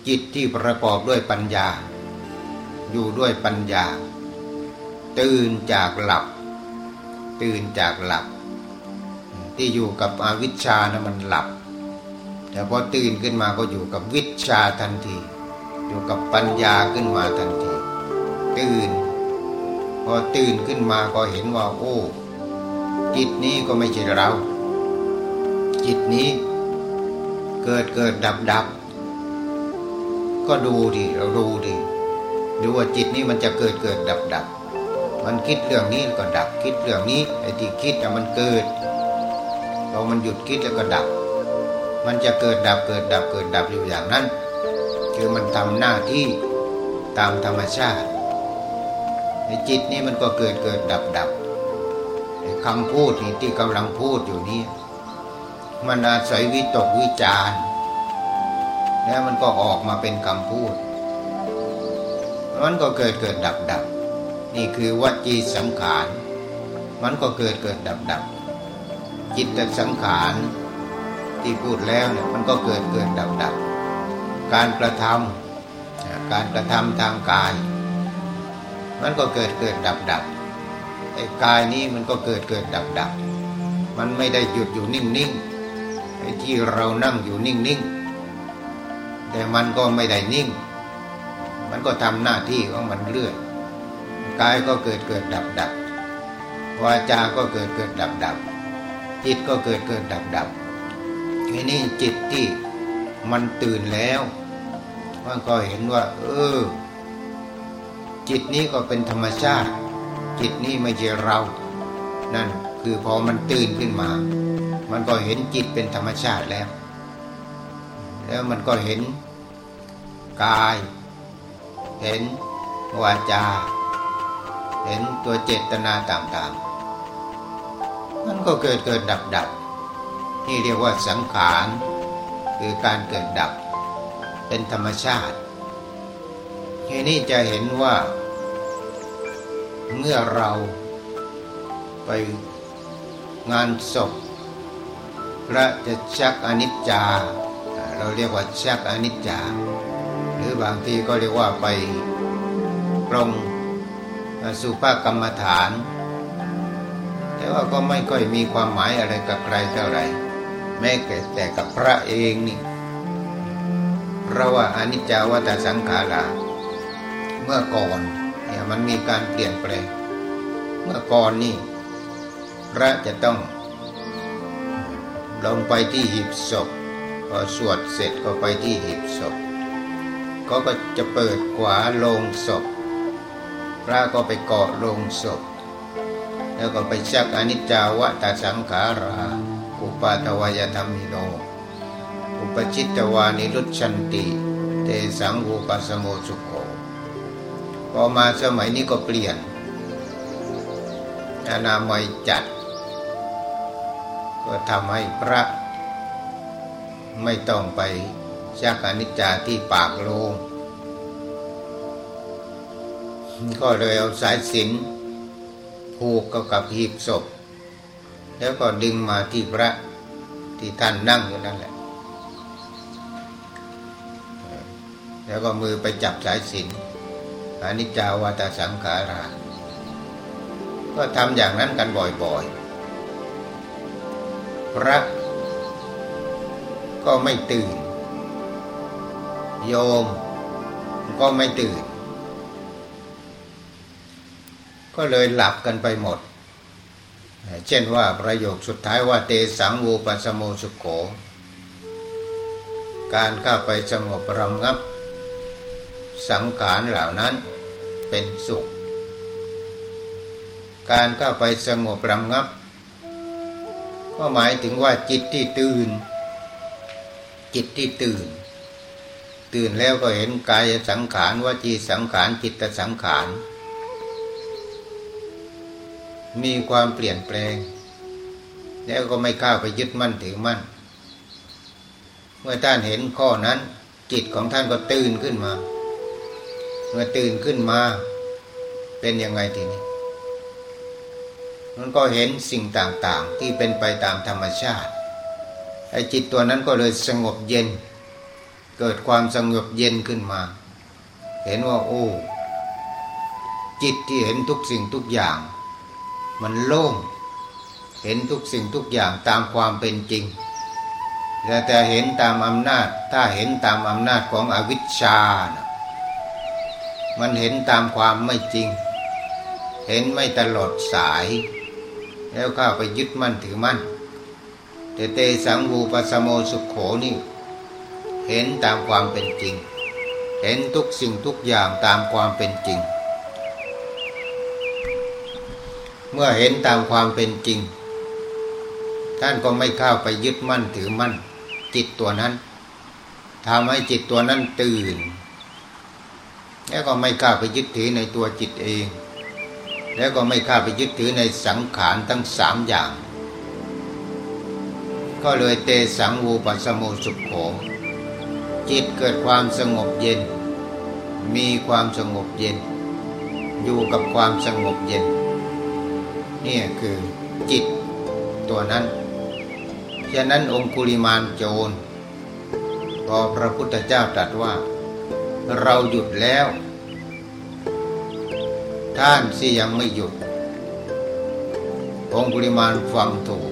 จิตที่ประกอบด้วยปัญญา อยู่ด้วยปัญญา ตื่นจากหลับ ตื่นจากหลับ ที่อยู่กับอวิชชานะมันหลับ แต่พอตื่นขึ้นมาก็อยู่กับวิชาทันที อยู่กับปัญญาขึ้นมาทันที ตื่น พอตื่นขึ้นมาก็เห็นว่า โอ้ จิตนี้ก็ไม่ใช่เรา จิตนี้เกิดเกิดดับดับ ก็ดูดิเราดูดิดูว่าจิตนี้มันจะเกิดเกิดดับดับมันคิดเรื่องนี้ก็ดับคิดเรื่องนี้ไอ้ที่คิดอะมันเกิดพอมันหยุดคิดแล้วก็ดับ มันจะเกิดดับเกิดดับเกิดดับอยู่อย่างนั้น คือมันทำหน้าที่ตามธรรมชาติไอ้จิตนี่มันก็เกิดเกิดดับดับไอ้คำพูดที่ที่กำลังพูดอยู่นี้มันอาศัยวิตกวิจาร แล้วมันก็ออกมาเป็นคำพูดมันก็เกิดเกิดดับดับนี่คือวจีสังขาร มันก็เกิดเกิดดับดับจิตสังขารที่พูดแล้วเนี่ยมันก็เกิดเกิดดับดับการกระทำการกระทำทางกาย มันก็เกิดเกิดดับดับไอ้กายนี้มันก็เกิดเกิดดับดับมันไม่ได้หยุดอยู่นิ่งนิ่งไอ้ที่เรานั่งอยู่นิ่งนิ่ง แต่มันก็ไม่ได้นิ่ง มันก็ทำหน้าที่ของมันเรื่อยกายก็เกิดเกิดดับดับวาจาก็เกิดเกิดดับดับจิตก็เกิดเกิดดับดับทีนี้จิตที่มันตื่นแล้วมันก็เห็นว่า เออ จิตนี้ก็เป็นธรรมชาติ จิตนี้ไม่ใช่เรา นั่นคือพอมันตื่นขึ้นมา มันก็เห็นจิตเป็นธรรมชาติแล้ว แล้วมันก็เห็นกาย เห็นวาจา เห็นตัวเจตนาต่างๆ มันก็เกิดเกิดดับดับนี่เรียกว่าสังขารคือการเกิดดับ เป็นธรรมชาติทีนี้จะเห็นว่า เมื่อเราไปงานศพพระจะชักอนิจจา เราเรียกว่าชักอนิจจา หรือบางทีก็เรียกว่าไปปรงสุภากรรมฐาน แต่ว่าก็ไม่ค่อยมีความหมายอะไรกับใครเท่าไหร่แม้แต่กับพระเองนี่เพราะว่าอนิจจาวัตสังขาราเมื่อก่อนเนี่ยมันมีการเปลี่ยนแปลงเมื่อก่อนนี่ พระจะต้องลงไปที่หีบศพ พอสวดเสร็จก็ไปที่หีบศพ ก็ก็จะเปิดขวาลงศพ พระก็ไปเกาะลงศพ แล้วก็ไปชักอนิจจาวะตาสังขาราอุปาทวายธรรมิโน อุปชิตตวานิรุชันติ เตสังอุปสโมสุโขพอมาสมัยนี้ก็เปลี่ยนอนามัยจัด ก็ทำให้พระ ไม่ต้องไปชักอนิจจาที่ปากโลงก็เลยเอาสายสินผูกกับหีบศพ แล้วก็ดึงมาที่พระที่ท่านนั่งอยู่นั่นแหละ แล้วก็มือไปจับสายสินอนิจจาวาตาสังขารา ก็ทำอย่างนั้นกันบ่อยๆ พระ ก็ไม่ตื่น โยมก็ไม่ตื่น ก็เลยหลับกันไปหมด เช่นว่าประโยคสุดท้ายว่าเตสังวูปัสโมสุโข การเข้าไปสงบรำงับ สังขารเหล่านั้นเป็นสุข การเข้าไปสงบรำงับ ก็หมายถึงว่าจิตที่ตื่น จิตที่ตื่น ตื่นแล้วก็เห็นกายสังขารวจีสังขารจิตสังขาร มีความเปลี่ยนแปลง แล้วก็ไม่เข้าไปยึดมั่นถือมั่น เมื่อท่านเห็นข้อนั้น จิตของท่านก็ตื่นขึ้นมา เมื่อตื่นขึ้นมา เป็นยังไงทีนี้มันก็เห็นสิ่งต่างๆ ที่เป็นไปตามธรรมชาติ ไอ้จิตตัวนั้นก็เลยสงบเย็น เกิดความสงบเย็นขึ้นมา เห็นว่าโอ้จิตที่เห็นทุกสิ่งทุกอย่าง มันโล่ง เห็นทุกสิ่งทุกอย่างตามความเป็นจริง แต่แต่เห็นตามอำนาจ ถ้าเห็นตามอำนาจของอวิชชานะมันเห็นตามความไม่จริง เห็นไม่ตลอดสาย แล้วเข้าไปยึดมั่นถือมั่น แต่เตสังวูปสโมสุขโขนี่ เห็นตามความเป็นจริง เห็นทุกสิ่งทุกอย่างตามความเป็นจริง เมื่อเห็นตามความเป็นจริง ท่านก็ไม่เข้าไปยึดมั่นถือมั่น จิตตัวนั้นทำให้จิตตัวนั้นตื่น แล้วก็ไม่เข้าไปยึดถือในตัวจิตเอง แล้วก็ไม่เข้าไปยึดถือในสังขารทั้งสามอย่าง ก็เลยเตสังวูปัสโมสุขโข จิตเกิดความสงบเย็น มีความสงบเย็น อยู่กับความสงบเย็นนี่คือจิตตัวนั้น ฉะนั้นองคุลิมานโจรพอพระพุทธเจ้าตรัสว่า เราหยุดแล้ว ท่านสิยังไม่หยุดองคุลิมานฟังถูก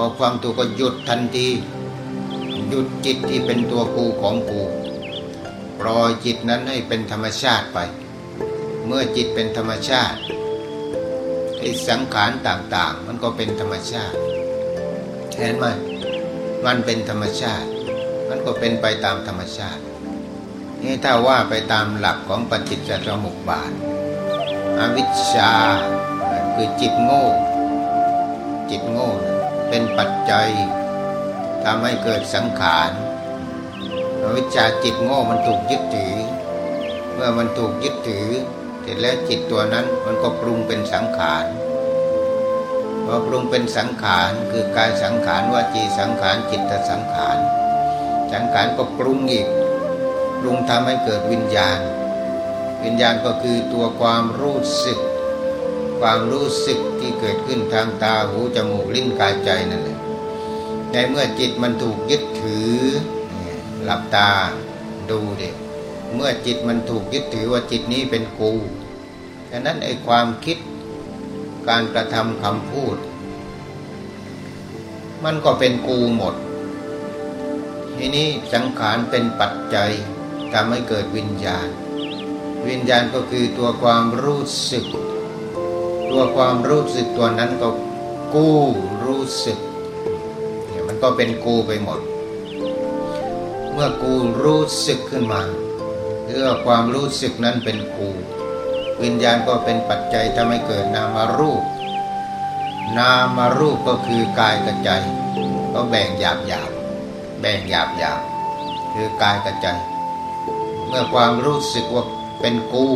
พอฟังถูกก็หยุดทันที หยุดจิตที่เป็นตัวกูของกูปล่อยจิตนั้นให้เป็นธรรมชาติไป เมื่อจิตเป็นธรรมชาติไอ้สังขารต่างๆ มันก็เป็นธรรมชาติเห็นไหมมันเป็นธรรมชาติ มันก็เป็นไปตามธรรมชาติ นี่ถ้าว่าไปตามหลักของปฏิจจสมุปบาทอวิชชาคือจิตโง่ จิตโง่ เป็นปัจจัยทำให้เกิดสังขารวิชาจิตโง่มันถูกยึดถือ เมื่อมันถูกยึดถือ เสร็จแล้วจิตตัวนั้นมันก็ปรุงเป็นสังขารพอปรุงเป็นสังขารคือกายสังขารวจีสังขารจิตสังขาร สังขารก็ปรุงอีกปรุงทำให้เกิดวิญญาณ วิญญาณก็คือตัวความรู้สึก ความรู้สึกที่เกิดขึ้นทางตาหูจมูกลิ้นกายใจนั่นแหละในเมื่อจิตมันถูกยึดถือหลับตาดูเด็กเมื่อจิตมันถูกยึดถือว่าจิตนี้เป็นกูฉะนั้นไอ้ความคิดการกระทำคำพูด มันก็เป็นกูหมด ทีนี้สังขารเป็นปัจจัยทำให้เกิดวิญญาณ วิญญาณก็คือตัวความรู้สึก ตัวความรู้สึกตัวนั้นก็กู้รู้สึกเนี่ยมันก็เป็นกูไปหมด เมื่อกูรู้สึกขึ้นมาเรื่อความรู้สึกนั้นเป็นกูวิญญาณก็เป็นปัจจัยทำให้เกิดนามารูป นามารูปก็คือกายกับใจ ก็แบ่งหยาบหยาบแบ่งหยาบหยาบคือกายกับใจ เมื่อความรู้สึกว่าเป็นกู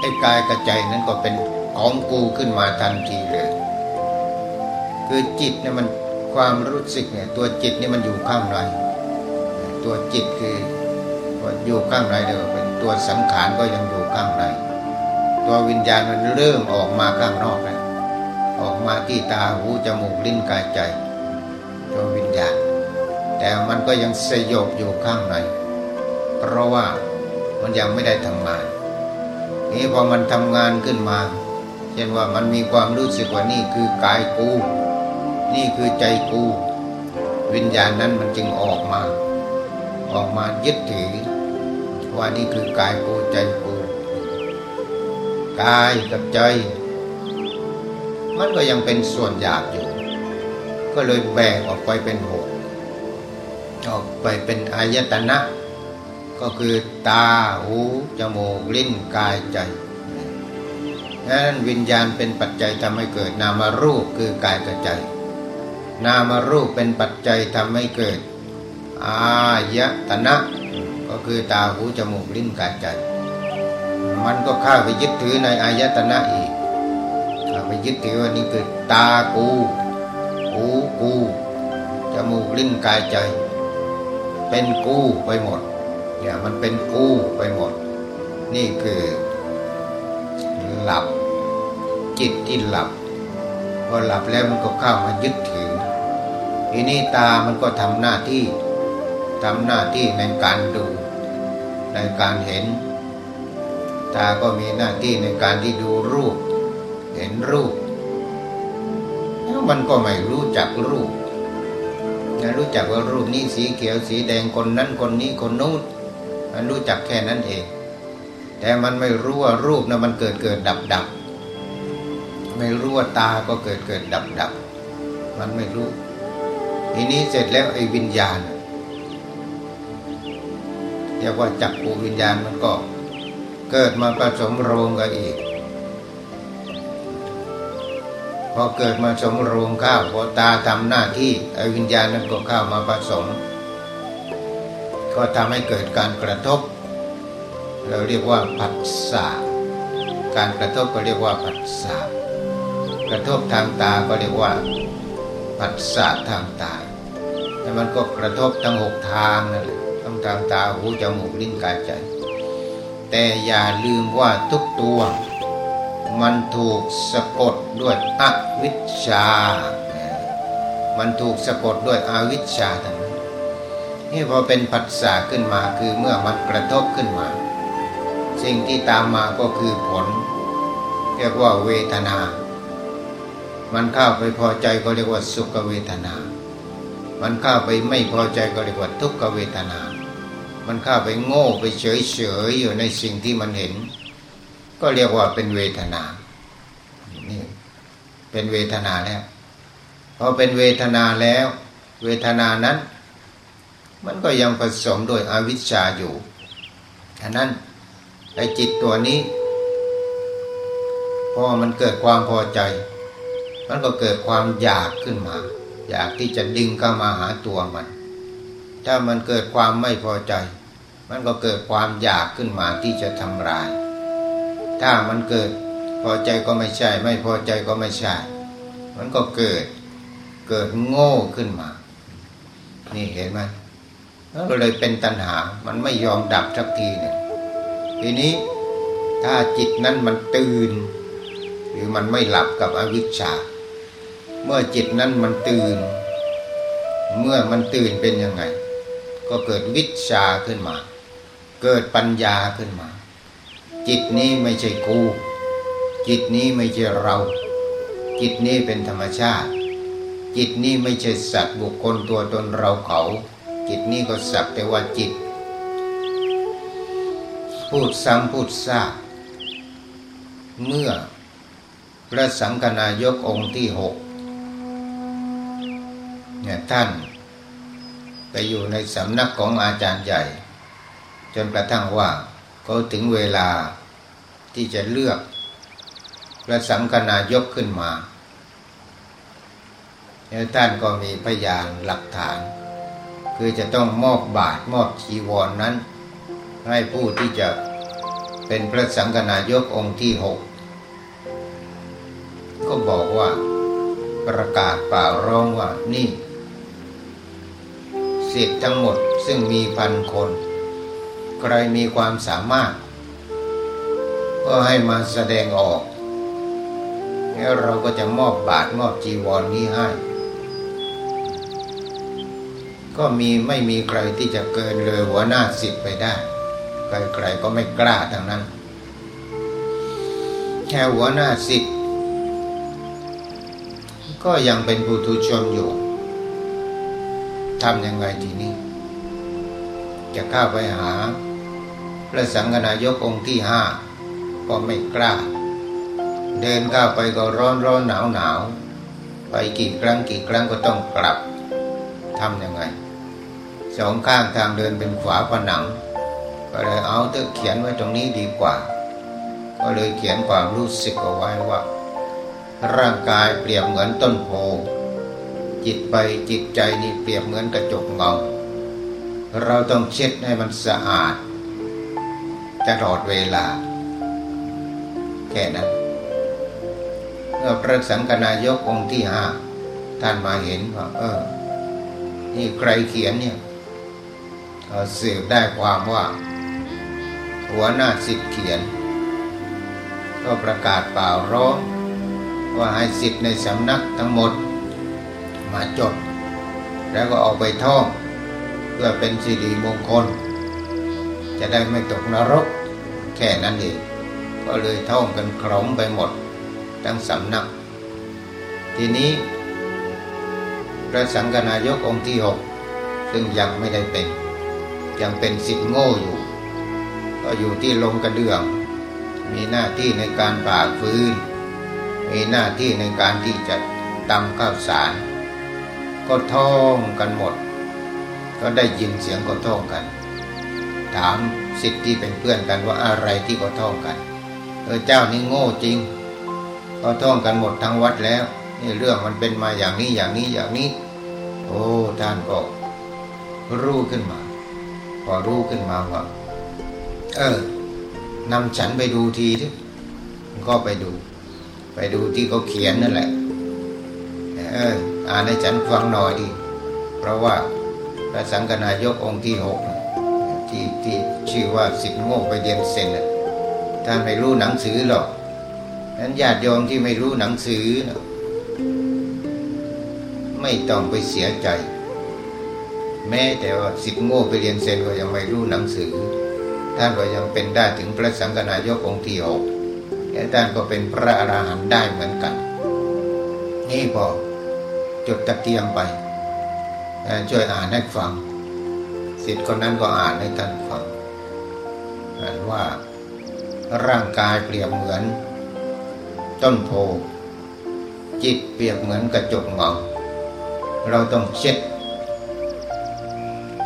ไอ้กายกับใจนั้นก็เป็น ของกูขึ้นมาทันทีเลย คือจิตเนี่ยมันความรู้สึกเนี่ยตัวจิตนี่มันอยู่ข้างใน ตัวจิตคืออยู่ข้างในเดียวเป็นตัวสังขารก็ยังอยู่ข้างใน ตัววิญญาณมันเริ่มออกมาข้างนอกแล้วออกมาที่ตาหูจมูกลิ้นกายใจตัววิญญาณ แต่มันก็ยังสยบอยู่ข้างใน เพราะว่ามันยังไม่ได้ทำงาน นี้พอมันทำงานขึ้นมา ช่นว่ามันมีความรู้สึกว่านี่คือกายกู นี่คือใจกู วิญญาณนั้นมันจึงออกมา ออกมายึดถือ ว่านี่คือกายกูใจกูกายกับใจ มันก็ยังเป็นส่วนหยาบอยู่ ก็เลยแบ่งออกไปเป็นหกออกไปเป็นอายตนะ ก็คือตาหูจมูกลิ้นกายใจ นั้นวิญญาณเป็นปัจจัยทำให้เกิด นามารูปคือกายกับใจ นามารูปเป็นปัจจัยทำให้เกิด อายตนะ ก็คือตาหูจมูกลิ้นกายใจ มันก็เข้าไปยึดถือในอายตนะอีกเข้าไปยึดถือว่านี่คือตากูหูกูจมูกลิ้นกายใจ เป็นกูไปหมดเนี่ยมันเป็นกูไปหมด นี่คือหลับ จิตที่หลับพอหลับแล้วมันก็เข้ามายึดถือทีนี้ตามันก็ทำหน้าที่ทำหน้าที่ในการดู ในการเห็น ตาก็มีหน้าที่ในการที่ดูรูป เห็นรูปแล้วมันก็ไม่รู้จักรูปนะรู้จักว่ารูปนี้สีเขียวสีแดงคนนั้นคนนี้คนนู้นมันรู้จักแค่นั้นเอง แต่มันไม่รู้ว่ารูปนะมันเกิดเกิดดับดับ ไม่รู้ว่าตาก็เกิดเกิดดับดับมันไม่รู้ทีนี้เสร็จแล้วไอ้วิญญาณเรียกว่าจักปูวิญญาณมันก็เกิดมาผสมโรงกันอีก พอเกิดมาสมโรงข้าวพอตาทำหน้าที่ไอ้วิญญาณนั้นก็เข้ามาผสม ก็ทำให้เกิดการกระทบ เราเรียกว่าผัสสะการกระทบก็เรียกว่าผัสสะ กระทบทางตาก็เรียกว่าผัสสะทางตาแต่มันก็กระทบทั้งหกทางนั่นแหละทั้งทางตาหูจมูกลิ้นกายใจ แต่อย่าลืมว่าทุกตัว มันถูกสะกดด้วยอวิชชา มันถูกสะกดด้วยอวิชชาทั้งนั้นนี่พอเป็นปัสสาขึ้นมาคือเมื่อมันกระทบขึ้นมา สิ่งที่ตามมาก็คือผล เรียกว่าเวทนา มันเข้าไปพอใจก็เรียกว่าสุขเวทนา มันเข้าไปไม่พอใจก็เรียกว่าทุกขเวทนา มันเข้าไปโง่ไปเฉยเฉยอยู่ในสิ่งที่มันเห็น ก็เรียกว่าเป็นเวทนา นี่เป็นเวทนาแล้วพอเป็นเวทนาแล้ว เวทนานั้น มันก็ยังผสมโดยอวิชชาอยู่ฉะนั้นไอ้จิตตัวนี้ พอมันเกิดความพอใจ มันก็เกิดความอยากขึ้นมา อยากที่จะดึงเข้ามาหาตัวมัน ถ้ามันเกิดความไม่พอใจ มันก็เกิดความอยากขึ้นมาที่จะทำลาย ถ้ามันเกิดพอใจก็ไม่ใช่ ไม่พอใจก็ไม่ใช่ มันก็เกิดเกิดโง่ขึ้นมา นี่เห็นไหมก็เลยเป็นตัณหา มันไม่ยอมดับสักทีเนี่ยทีนี้ถ้าจิตนั้นมันตื่น หรือมันไม่หลับกับอวิชชา เมื่อจิตนั้นมันตื่น เมื่อมันตื่นเป็นยังไง ก็เกิดวิชาขึ้นมา เกิดปัญญาขึ้นมา จิตนี้ไม่ใช่กู จิตนี้ไม่ใช่เรา จิตนี้เป็นธรรมชาติ จิตนี้ไม่ใช่สัตว์บุคคลตัวตนเราเขา จิตนี้ก็สักแต่ว่าจิต พูดซ้ำพูดซากเมื่อพระสังฆนายกองค์ที่หก เนี่ยท่านไปอยู่ในสำนักของอาจารย์ใหญ่ จนกระทั่งว่าเขาถึงเวลาที่จะเลือกพระสังฆนายกขึ้นมาแล้วท่านก็มีพยานหลักฐาน คือจะต้องมอบบาทมอบชีวรนนั้น ให้ผู้ที่จะเป็นพระสังฆนายกองค์ที่หกก็บอกว่าประกาศเปล่าร้องว่านี่ สิทธิ์ทั้งหมดซึ่งมีพันคน ใครมีความสามารถ ก็ให้มาแสดงออกแล้วเราก็จะมอบบาทมอบจีวรนนี้ให้ ก็มีไม่มีใครที่จะเกินเลยหัวหน้าสิบไปได้ ใครๆก็ไม่กล้าทั้งนั้น แค่หัวหน้าสิบก็ยังเป็นปุถุชนอยู่ ทำยังไงทีนี้ จะเข้าไปหา พระสังฆนายกองค์ที่ห้าก็ไม่กล้า เดินข้าไปก็ร้อนร้อนหนาวหนาวไปกี่ครั้งกี่ครั้งก็ต้องกลับทำยังไงสองข้างทางเดินเป็นฝาผนัง ก็เลยเอาเถอเขียนไว้ตรงนี้ดีกว่า ก็เลยเขียนความรู้สึกเอาไว้ว่า ร่างกายเปรียบเหมือนต้นโพ จิตไปจิตใจนี่เปรียบเหมือนกระจกเงา เราต้องเช็ดให้มันสะอาดตลอดเวลา แค่นั้นเมื่อพระสังฆนายกองค์ที่ห้าท่านมาเห็นว่าเออ นี่ใครเขียนเนี่ยสืบได้ความว่า หัวหน้าสิทธิ์เขียน ก็ประกาศเปล่าร้องว่าให้สิทธิ์ในสำนักทั้งหมด มาจด แล้วก็เอาไปท่องเพื่อเป็นสิริมงคล จะได้ไม่ตกนรก แค่นั้นเองก็เลยท่องกันครมไปหมด ทั้งสำนัก ทีนี้พระสังฆนายกองค์ที่หกซึ่งยังไม่ได้เป็น ยังเป็นสิทธิ์โง่อยู่ ก็อยู่ที่ลงกระเดื่อง มีหน้าที่ในการป่าฟื้น มีหน้าที่ในการที่จะตำข้าวสาร ก็ท่องกันหมด ก็ได้ยินเสียงก็ท่องกัน ถามสิทธิ์ที่เป็นเพื่อนกันว่าอะไรที่ก็ท่องกันเออเจ้านี่โง่จริง ก็ท่องกันหมดทั้งวัดแล้วนี่เรื่องมันเป็นมาอย่างนี้อย่างนี้อย่างนี้ โอ้ท่านก็รู้ขึ้นมา พอรู้ขึ้นมาว่าเออนำฉันไปดูทีทีก็ไปดู ไปดูที่เขาเขียนนั่นแหละ เออ อ่านให้ฉันฟังหน่อยดิเพราะว่าพระสังฆนายกองค์ที่หกที่ที่ชื่อว่าสิบโง่ไปเรียนเซนท่านไม่รู้หนังสือหรอกนั้นญาติโยมที่ไม่รู้หนังสือนะไม่ต้องไปเสียใจ แม้แต่ว่าสิบโง่ไปเรียนเซนก็ยังไม่รู้หนังสือ ท่านก็ยังเป็นได้ถึงพระสังฆนายกองค์ที่หกและท่านก็เป็นพระอรหันต์ได้เหมือนกัน นี่พอ จุดตะเกียงไปช่วยอ่านให้ฟังสิทธิ์คนนั้นก็อ่านให้ท่านฟังอ่านว่าร่างกายเปรียบเหมือน ต้นโพจิตเปรียบเหมือนกระจกเงาเราต้องเช็ด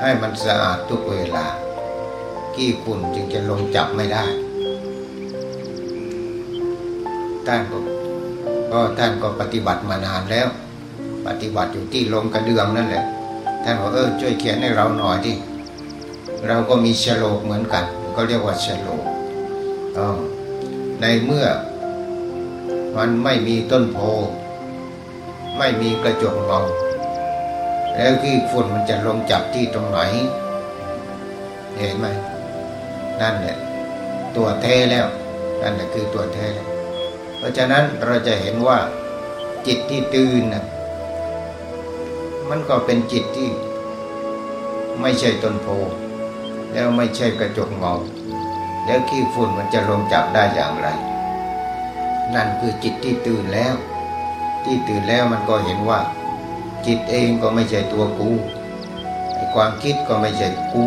ให้มันสะอาดทุกเวลา ขี้ฝุ่นจึงจะลงจับไม่ได้ท่านก็ก็ท่านก็ปฏิบัติมานานแล้ว ปฏิบัติอยู่ที่ลงกระเดื่องนั่นแหละท่านบอกเออช่วยเขียนให้เราหน่อยดิเราก็มีฉลกเหมือนกันก็เรียกว่าฉลกในเมื่อมันไม่มีต้นโพ ไม่มีกระจกเงาแล้วที่ฝุ่นมันจะลงจับที่ตรงไหน เห็นไหมนั่นแหละตัวแท้แล้ว นั่นแหละคือตัวแท้แล้วเพราะฉะนั้นเราจะเห็นว่าจิตที่ตื่นนะ มันก็เป็นจิตที่ไม่ใช่ต้นโพ แล้วไม่ใช่กระจกเงาแล้วขี้ฝุ่นมันจะลงจับได้อย่างไร นั่นคือจิตที่ตื่นแล้ว ที่ตื่นแล้วมันก็เห็นว่า จิตเองก็ไม่ใช่ตัวกูไอ้ความคิดก็ไม่ใช่กู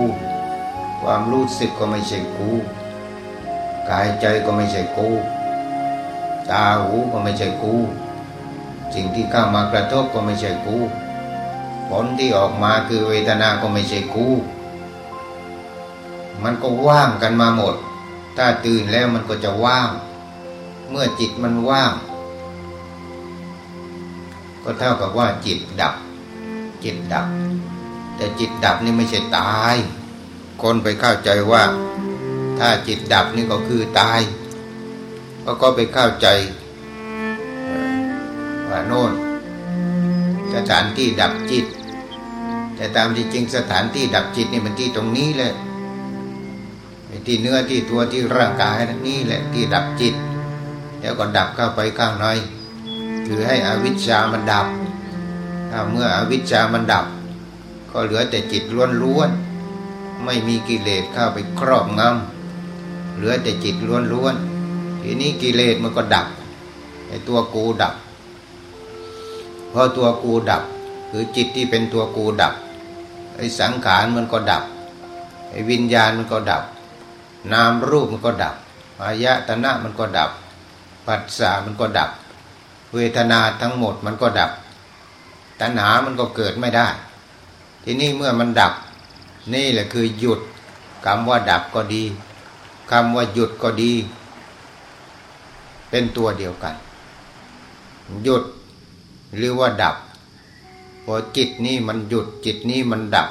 ความรู้สึกก็ไม่ใช่กู กายใจก็ไม่ใช่กู ตาหูก็ไม่ใช่กู สิ่งที่เข้ามากระทบก็ไม่ใช่กู ผลที่ออกมาคือเวทนาก็ไม่ใช่กูมันก็ว่างกันมาหมด ถ้าตื่นแล้วมันก็จะว่าง เมื่อจิตมันว่าง ก็เท่ากับว่าจิตดับ จิตดับ แต่จิตดับนี่ไม่ใช่ตาย คนไปเข้าใจว่า ถ้าจิตดับนี่ก็คือตายก็ก็ไปเข้าใจว่าโน่น สถานที่ดับจิต แต่ตามที่จริงสถานที่ดับจิตนี่มันที่ตรงนี้แหละที่เนื้อที่ตัวที่ร่างกายนี่แหละที่ดับจิต แล้วก็ดับเข้าไปข้างในคือให้อวิชชามันดับถ้าเมื่ออวิชชามันดับ ก็เหลือแต่จิตล้วนๆไม่มีกิเลสเข้าไปครอบงำเหลือแต่จิตล้วนๆทีนี้กิเลสมันก็ดับไอ้ตัวกูดับ พอตัวกูดับ คือจิตที่เป็นตัวกูดับ ไอ้สังขารมันก็ดับ ไอ้วิญญาณมันก็ดับ นามรูปมันก็ดับอายะตนะมันก็ดับ ปัสสามันก็ดับ เวทนาทั้งหมดมันก็ดับ ตัณหามันก็เกิดไม่ได้ ทีนี้เมื่อมันดับ นี่แหละคือหยุดคำว่าดับก็ดีคำว่าหยุดก็ดี เป็นตัวเดียวกัน หยุด หรือว่าดับพอจิตนี้มันหยุดจิตนี้มันดับ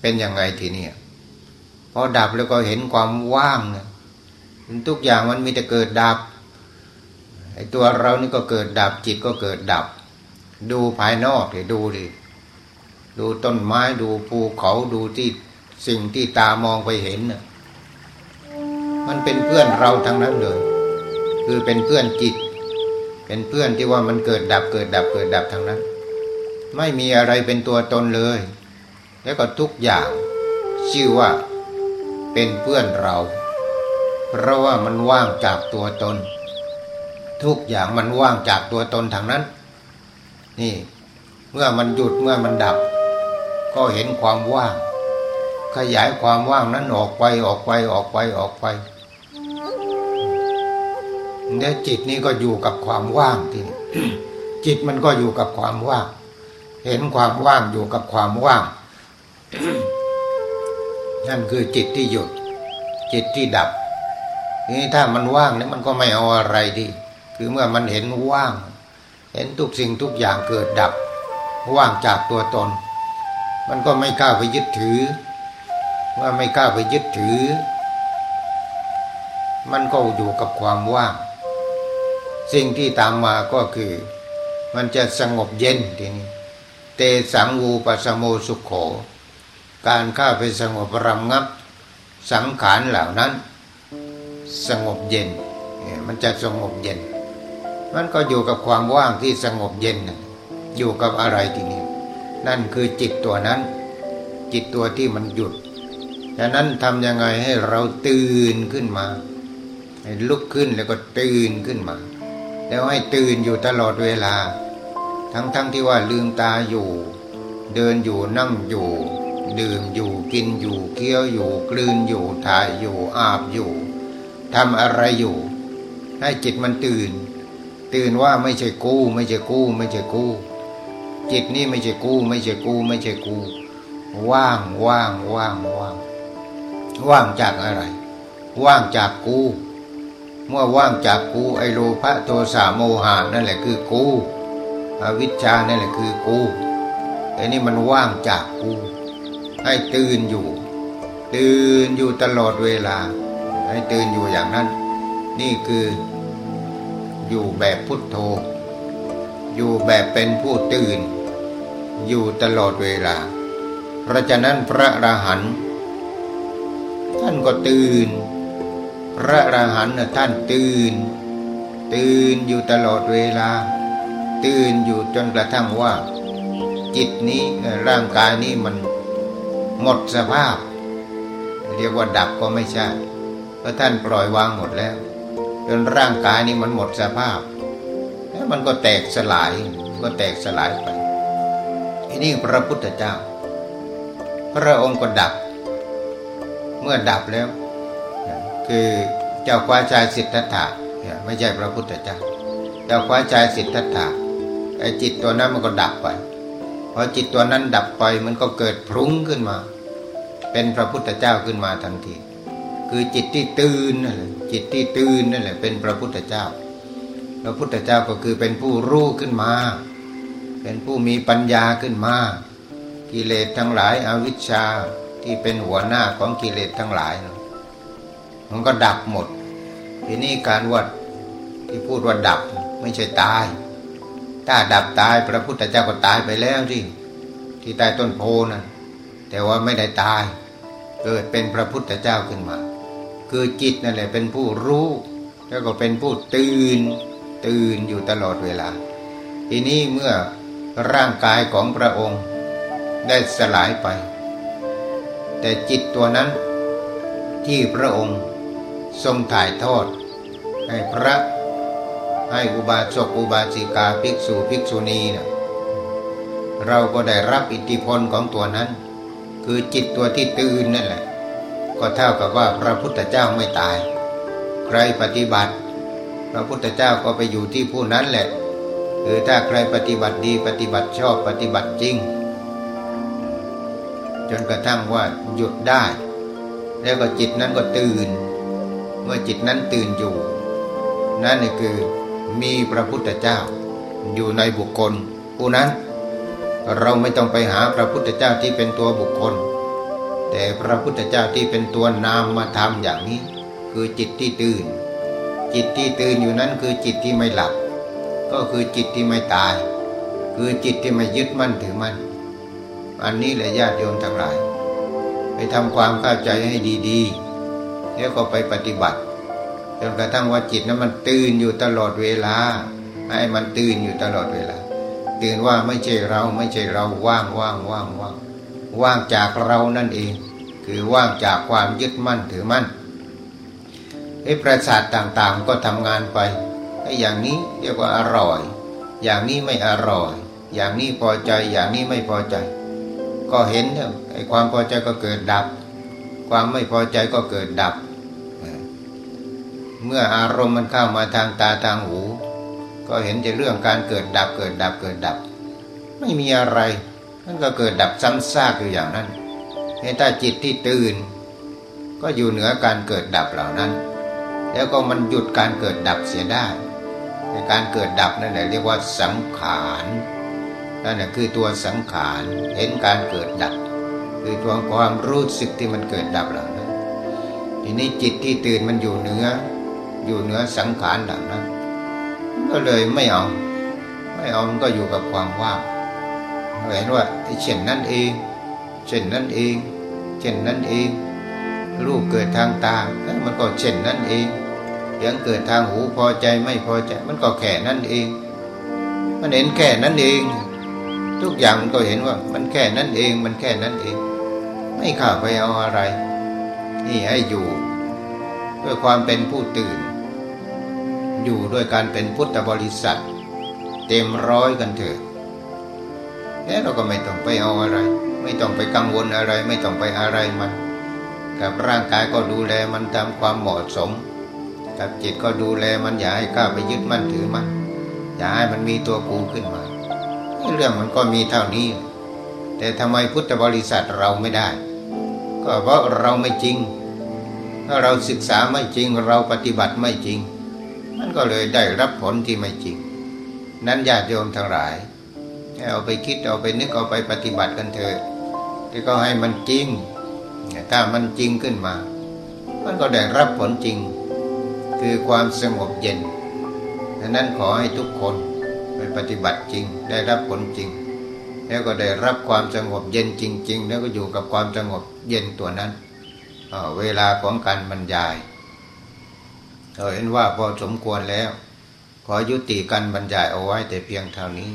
เป็นยังไงทีนี้พอดับแล้วก็เห็นความว่างนะทุกอย่างมันมีแต่เกิดดับไอตัวเรานี่ก็เกิดดับ จิตก็เกิดดับ ดูภายนอกเลยดูดิดูต้นไม้ดูภูเขาดูที่สิ่งที่ตามองไปเห็นน่ะมันเป็นเพื่อนเราทั้งนั้นเลย คือเป็นเพื่อนจิต เป็นเพื่อนที่ว่ามันเกิดดับเกิดดับเกิดดับทั้งนั้น ไม่มีอะไรเป็นตัวตนเลย แล้วก็ทุกอย่างชื่อว่า เป็นเพื่อนเรา เพราะว่ามันว่างจากตัวตน ทุกอย่างมันว่างจากตัวตนทางนั้น นี่ เมื่อมันหยุดเมื่อมันดับ ก็เห็นความว่าง ขยายความว่างนั้นออกไปออกไปออกไปออกไป เนี่ยจิตนี้ก็อยู่กับความว่างทีจิตมันก็อยู่กับความว่าง เห็นความว่างอยู่กับความว่าง นั่นคือจิตที่หยุด จิตที่ดับนี่ถ้ามันว่างเนี่ยมันก็ไม่เอาอะไรดี คือเมื่อมันเห็นว่าง เห็นทุกสิ่งทุกอย่างเกิดดับ ว่างจากตัวตน มันก็ไม่กล้าไปยึดถือว่าไม่กล้าไปยึดถือ มันก็อยู่กับความว่าง สิ่งที่ตามมาก็คือ มันจะสงบเย็นทีนี้ เตสังวูปสโมสุขโข การเข้าไปสงบรำงับสังขารเหล่านั้น สงบเย็น มันจะสงบเย็น มันก็อยู่กับความว่างที่สงบเย็น อยู่กับอะไรทีนี้ นั่นคือจิตตัวนั้น จิตตัวที่มันหยุดดังนั้นทำยังไงให้เราตื่นขึ้นมา ให้ลุกขึ้นแล้วก็ตื่นขึ้นมา แล้วให้ตื่นอยู่ตลอดเวลา ทั้งๆทที่ว่าลืมตาอยู่ เดินอยู่นั่งอยู่ ดื่มอยู่กินอยู่เคี้ยวอยู่ กลืนอยู่ถ่ายอยู่อาบอยู่ทำอะไรอยู่ ให้จิตมันตื่น ตื่นว่าไม่ใช่กู้ไม่ใช่กู้ไม่ใช่กู้จิตนี่ไม่ใช่กู้ไม่ใช่กู้ไม่ใช่กู้ว่างว่างว่างว่าง ว่างจากอะไร ว่างจากกู เมื่อว่างจากกูไอโลภะโทสะโมหะนั่นแหละคือกูอวิชชานั่นแหละคือกูไอ้นี่มันว่างจากกู ให้ตื่นอยู่ ตื่นอยู่ตลอดเวลา ให้ตื่นอยู่อย่างนั้น นี่คืออยู่แบบพุทโธ อยู่แบบเป็นผู้ตื่น อยู่ตลอดเวลา เพราะฉะนั้นพระอรหันต์านก็ตื่น พระอรหันต์ท่านตื่น ตื่นอยู่ตลอดเวลา ตื่นอยู่จนกระทั่งว่า จิตนี้ร่างกายนี้มันหมดสภาพ เรียกว่าดับก็ไม่ใช่เพราะท่านปล่อยวางหมดแล้ว จนร่างกายนี้มันหมดสภาพ แล้วมันก็แตกสลายก็แตกสลายไปที่นี่พระพุทธเจ้า พระองค์ก็ดับ เมื่อดับแล้ว คือเจ้าควาชายสิทธัตถะไม่ใช่พระพุทธเจ้าเจ้าควาชายสิทธัตถะไอ้จิตตัวนั้นมันก็ดับไปพอจิตตัวนั้นดับไปมันก็เกิดพรุ้งขึ้นมา เป็นพระพุทธเจ้าขึ้นมาทันทีคือจิตที่ตื่นนั่นแหละจิตที่ตื่นนั่นแหละเป็นพระพุทธเจ้า พระพุทธเจ้าก็คือเป็นผู้รู้ขึ้นมา เป็นผู้มีปัญญาขึ้นมา กิเลสทั้งหลายอาวิชชาที่เป็นหัวหน้าของกิเลสทั้งหลาย มันก็ดับหมด ทีนี้การวัดที่พูดว่าดับไม่ใช่ตาย ถ้าดับตายพระพุทธเจ้าก็ตายไปแล้วที่ที่ใต้ต้นโพนั่นแต่ว่าไม่ได้ตาย เกิดเป็นพระพุทธเจ้าขึ้นมา คือจิตนั่นแหละเป็นผู้รู้ แล้วก็เป็นผู้ตื่น ตื่นอยู่ตลอดเวลา ทีนี้เมื่อร่างกายของพระองค์ได้สลายไป แต่จิตตัวนั้นที่พระองค์ ทรงถ่ายทอด ให้พระให้อุบาสกอุบาสิกาภิกษุภิกษุณีเนะเราก็ได้รับอิทธิพลของตัวนั้น คือจิตตัวที่ตื่นนั่นแหละ ก็เท่ากับว่าพระพุทธเจ้าไม่ตาย ใครปฏิบัติ พระพุทธเจ้าก็ไปอยู่ที่ผู้นั้นแหละคือถ้าใครปฏิบัติดีปฏิบัติชอบปฏิบัติจริง จนกระทั่งว่าหยุดได้ แล้วก็จิตนั้นก็ตื่น เมื่อจิตนั้นตื่นอยู่ นั่นคือมีพระพุทธเจ้า อยู่ในบุคคลผู้นั้น เราไม่ต้องไปหาพระพุทธเจ้าที่เป็นตัวบุคคล แต่พระพุทธเจ้าที่เป็นตัวนามมาทำอย่างนี้ คือจิตที่ตื่น จิตที่ตื่นอยู่นั้นคือจิตที่ไม่หลับ ก็คือจิตที่ไม่ตาย คือจิตที่ไม่ยึดมั่นถือมั่นอันนี้แหละญาติโยมทั้งหลาย ไปทำความเข้าใจให้ดี ๆ แล้วก็ไปปฏิบัติจนกระทั่งว่าจิตนั้นมันตื่นอยู่ตลอดเวลา ให้มันตื่นอยู่ตลอดเวลา ตื่นว่าไม่ใช่เราไม่ใช่เราว่างว่างว่างว่างว่างจากเรานั่นเอง คือว่างจากความยึดมั่นถือมั่นไอ้ประสาทต่างๆก็ทำงานไปไอ้อย่างนี้เรียกว่าอร่อย อย่างนี้ไม่อร่อย อย่างนี้พอใจอย่างนี้ไม่พอใจ ก็เห็นไอ้ความพอใจก็เกิดดับ ความไม่พอใจก็เกิดดับ เมื่ออารมณ์มันเข้ามาทางตาทางหู ก็เห็นแต่เรื่องการเกิดดับเกิดดับเกิดดับ ไม่มีอะไรมันก็เกิดดับซ้ำซากอยู่อย่างนั้นเห็นถ้าจิตที่ตื่น ก็อยู่เหนือการเกิดดับเหล่านั้น แล้วก็มันหยุดการเกิดดับเสียได้ในการเกิดดับนั่นแหละเรียกว่าสังขารนั่นแหละคือตัวสังขารเห็นการเกิดดับ คือตัวความรู้สึกที่มันเกิดดับเหล่านั้นทีนี้จิตที่ตื่นมันอยู่เหนือ อยู่เหนือสังขารดังนั้นก็เลยไม่เอา ไม่เอามันก็อยู่กับความว่างเห็นว่าเช่นนั้นเอง เช่นนั้นเอง เช่นนั้นเอง รูปเกิดทางตามันก็เช่นนั้นเองเสียงเกิดทางหูพอใจไม่พอใจ มันก็แค่นั้นเอง มันเห็นแค่นั้นเอง ทุกอย่างมันก็เห็นว่า มันแค่นั้นเอง มันแค่นั้นเอง ไม่ข้าไปเอาอะไร นี่ให้อยู่ ด้วยความเป็นผู้ตื่น อยู่ด้วยการเป็นพุทธบริษัท เต็มร้อยกันเถอะแล้วเราก็ไม่ต้องไปเอาอะไร ไม่ต้องไปกังวลอะไร ไม่ต้องไปอะไรมัน กับร่างกายก็ดูแลมันตามความเหมาะสม กับจิตก็ดูแลมันอย่าให้ก้าไปยึดมั่นถือมันอย่าให้มันมีตัวกูขึ้นมา เรื่องมันก็มีเท่านี้ แต่ทำไมพุทธบริษัทเราไม่ได้ ก็เพราะเราไม่จริง ถ้าเราศึกษาไม่จริง เราปฏิบัติไม่จริง มันก็เลยได้รับผลที่ไม่จริง นั้นญาติโยมทั้งหลายเอาไปคิดเอาไปนึกเอาไปปฏิบัติกันเถอะที่ก็ให้มันจริง ถ้ามันจริงขึ้นมา มันก็ได้รับผลจริง คือความสงบเย็นดังนั้นขอให้ทุกคนไปปฏิบัติจริง ได้รับผลจริง แล้วก็ได้รับความสงบเย็นจริง ๆ แล้วก็อยู่กับความสงบ เย็นตัวนั้นเวลาของการบรรยายเาเห็นว่าพอสมควรแล้ว ขอยุติการบรรยายเอาไว้แต่เพียงเท่านี้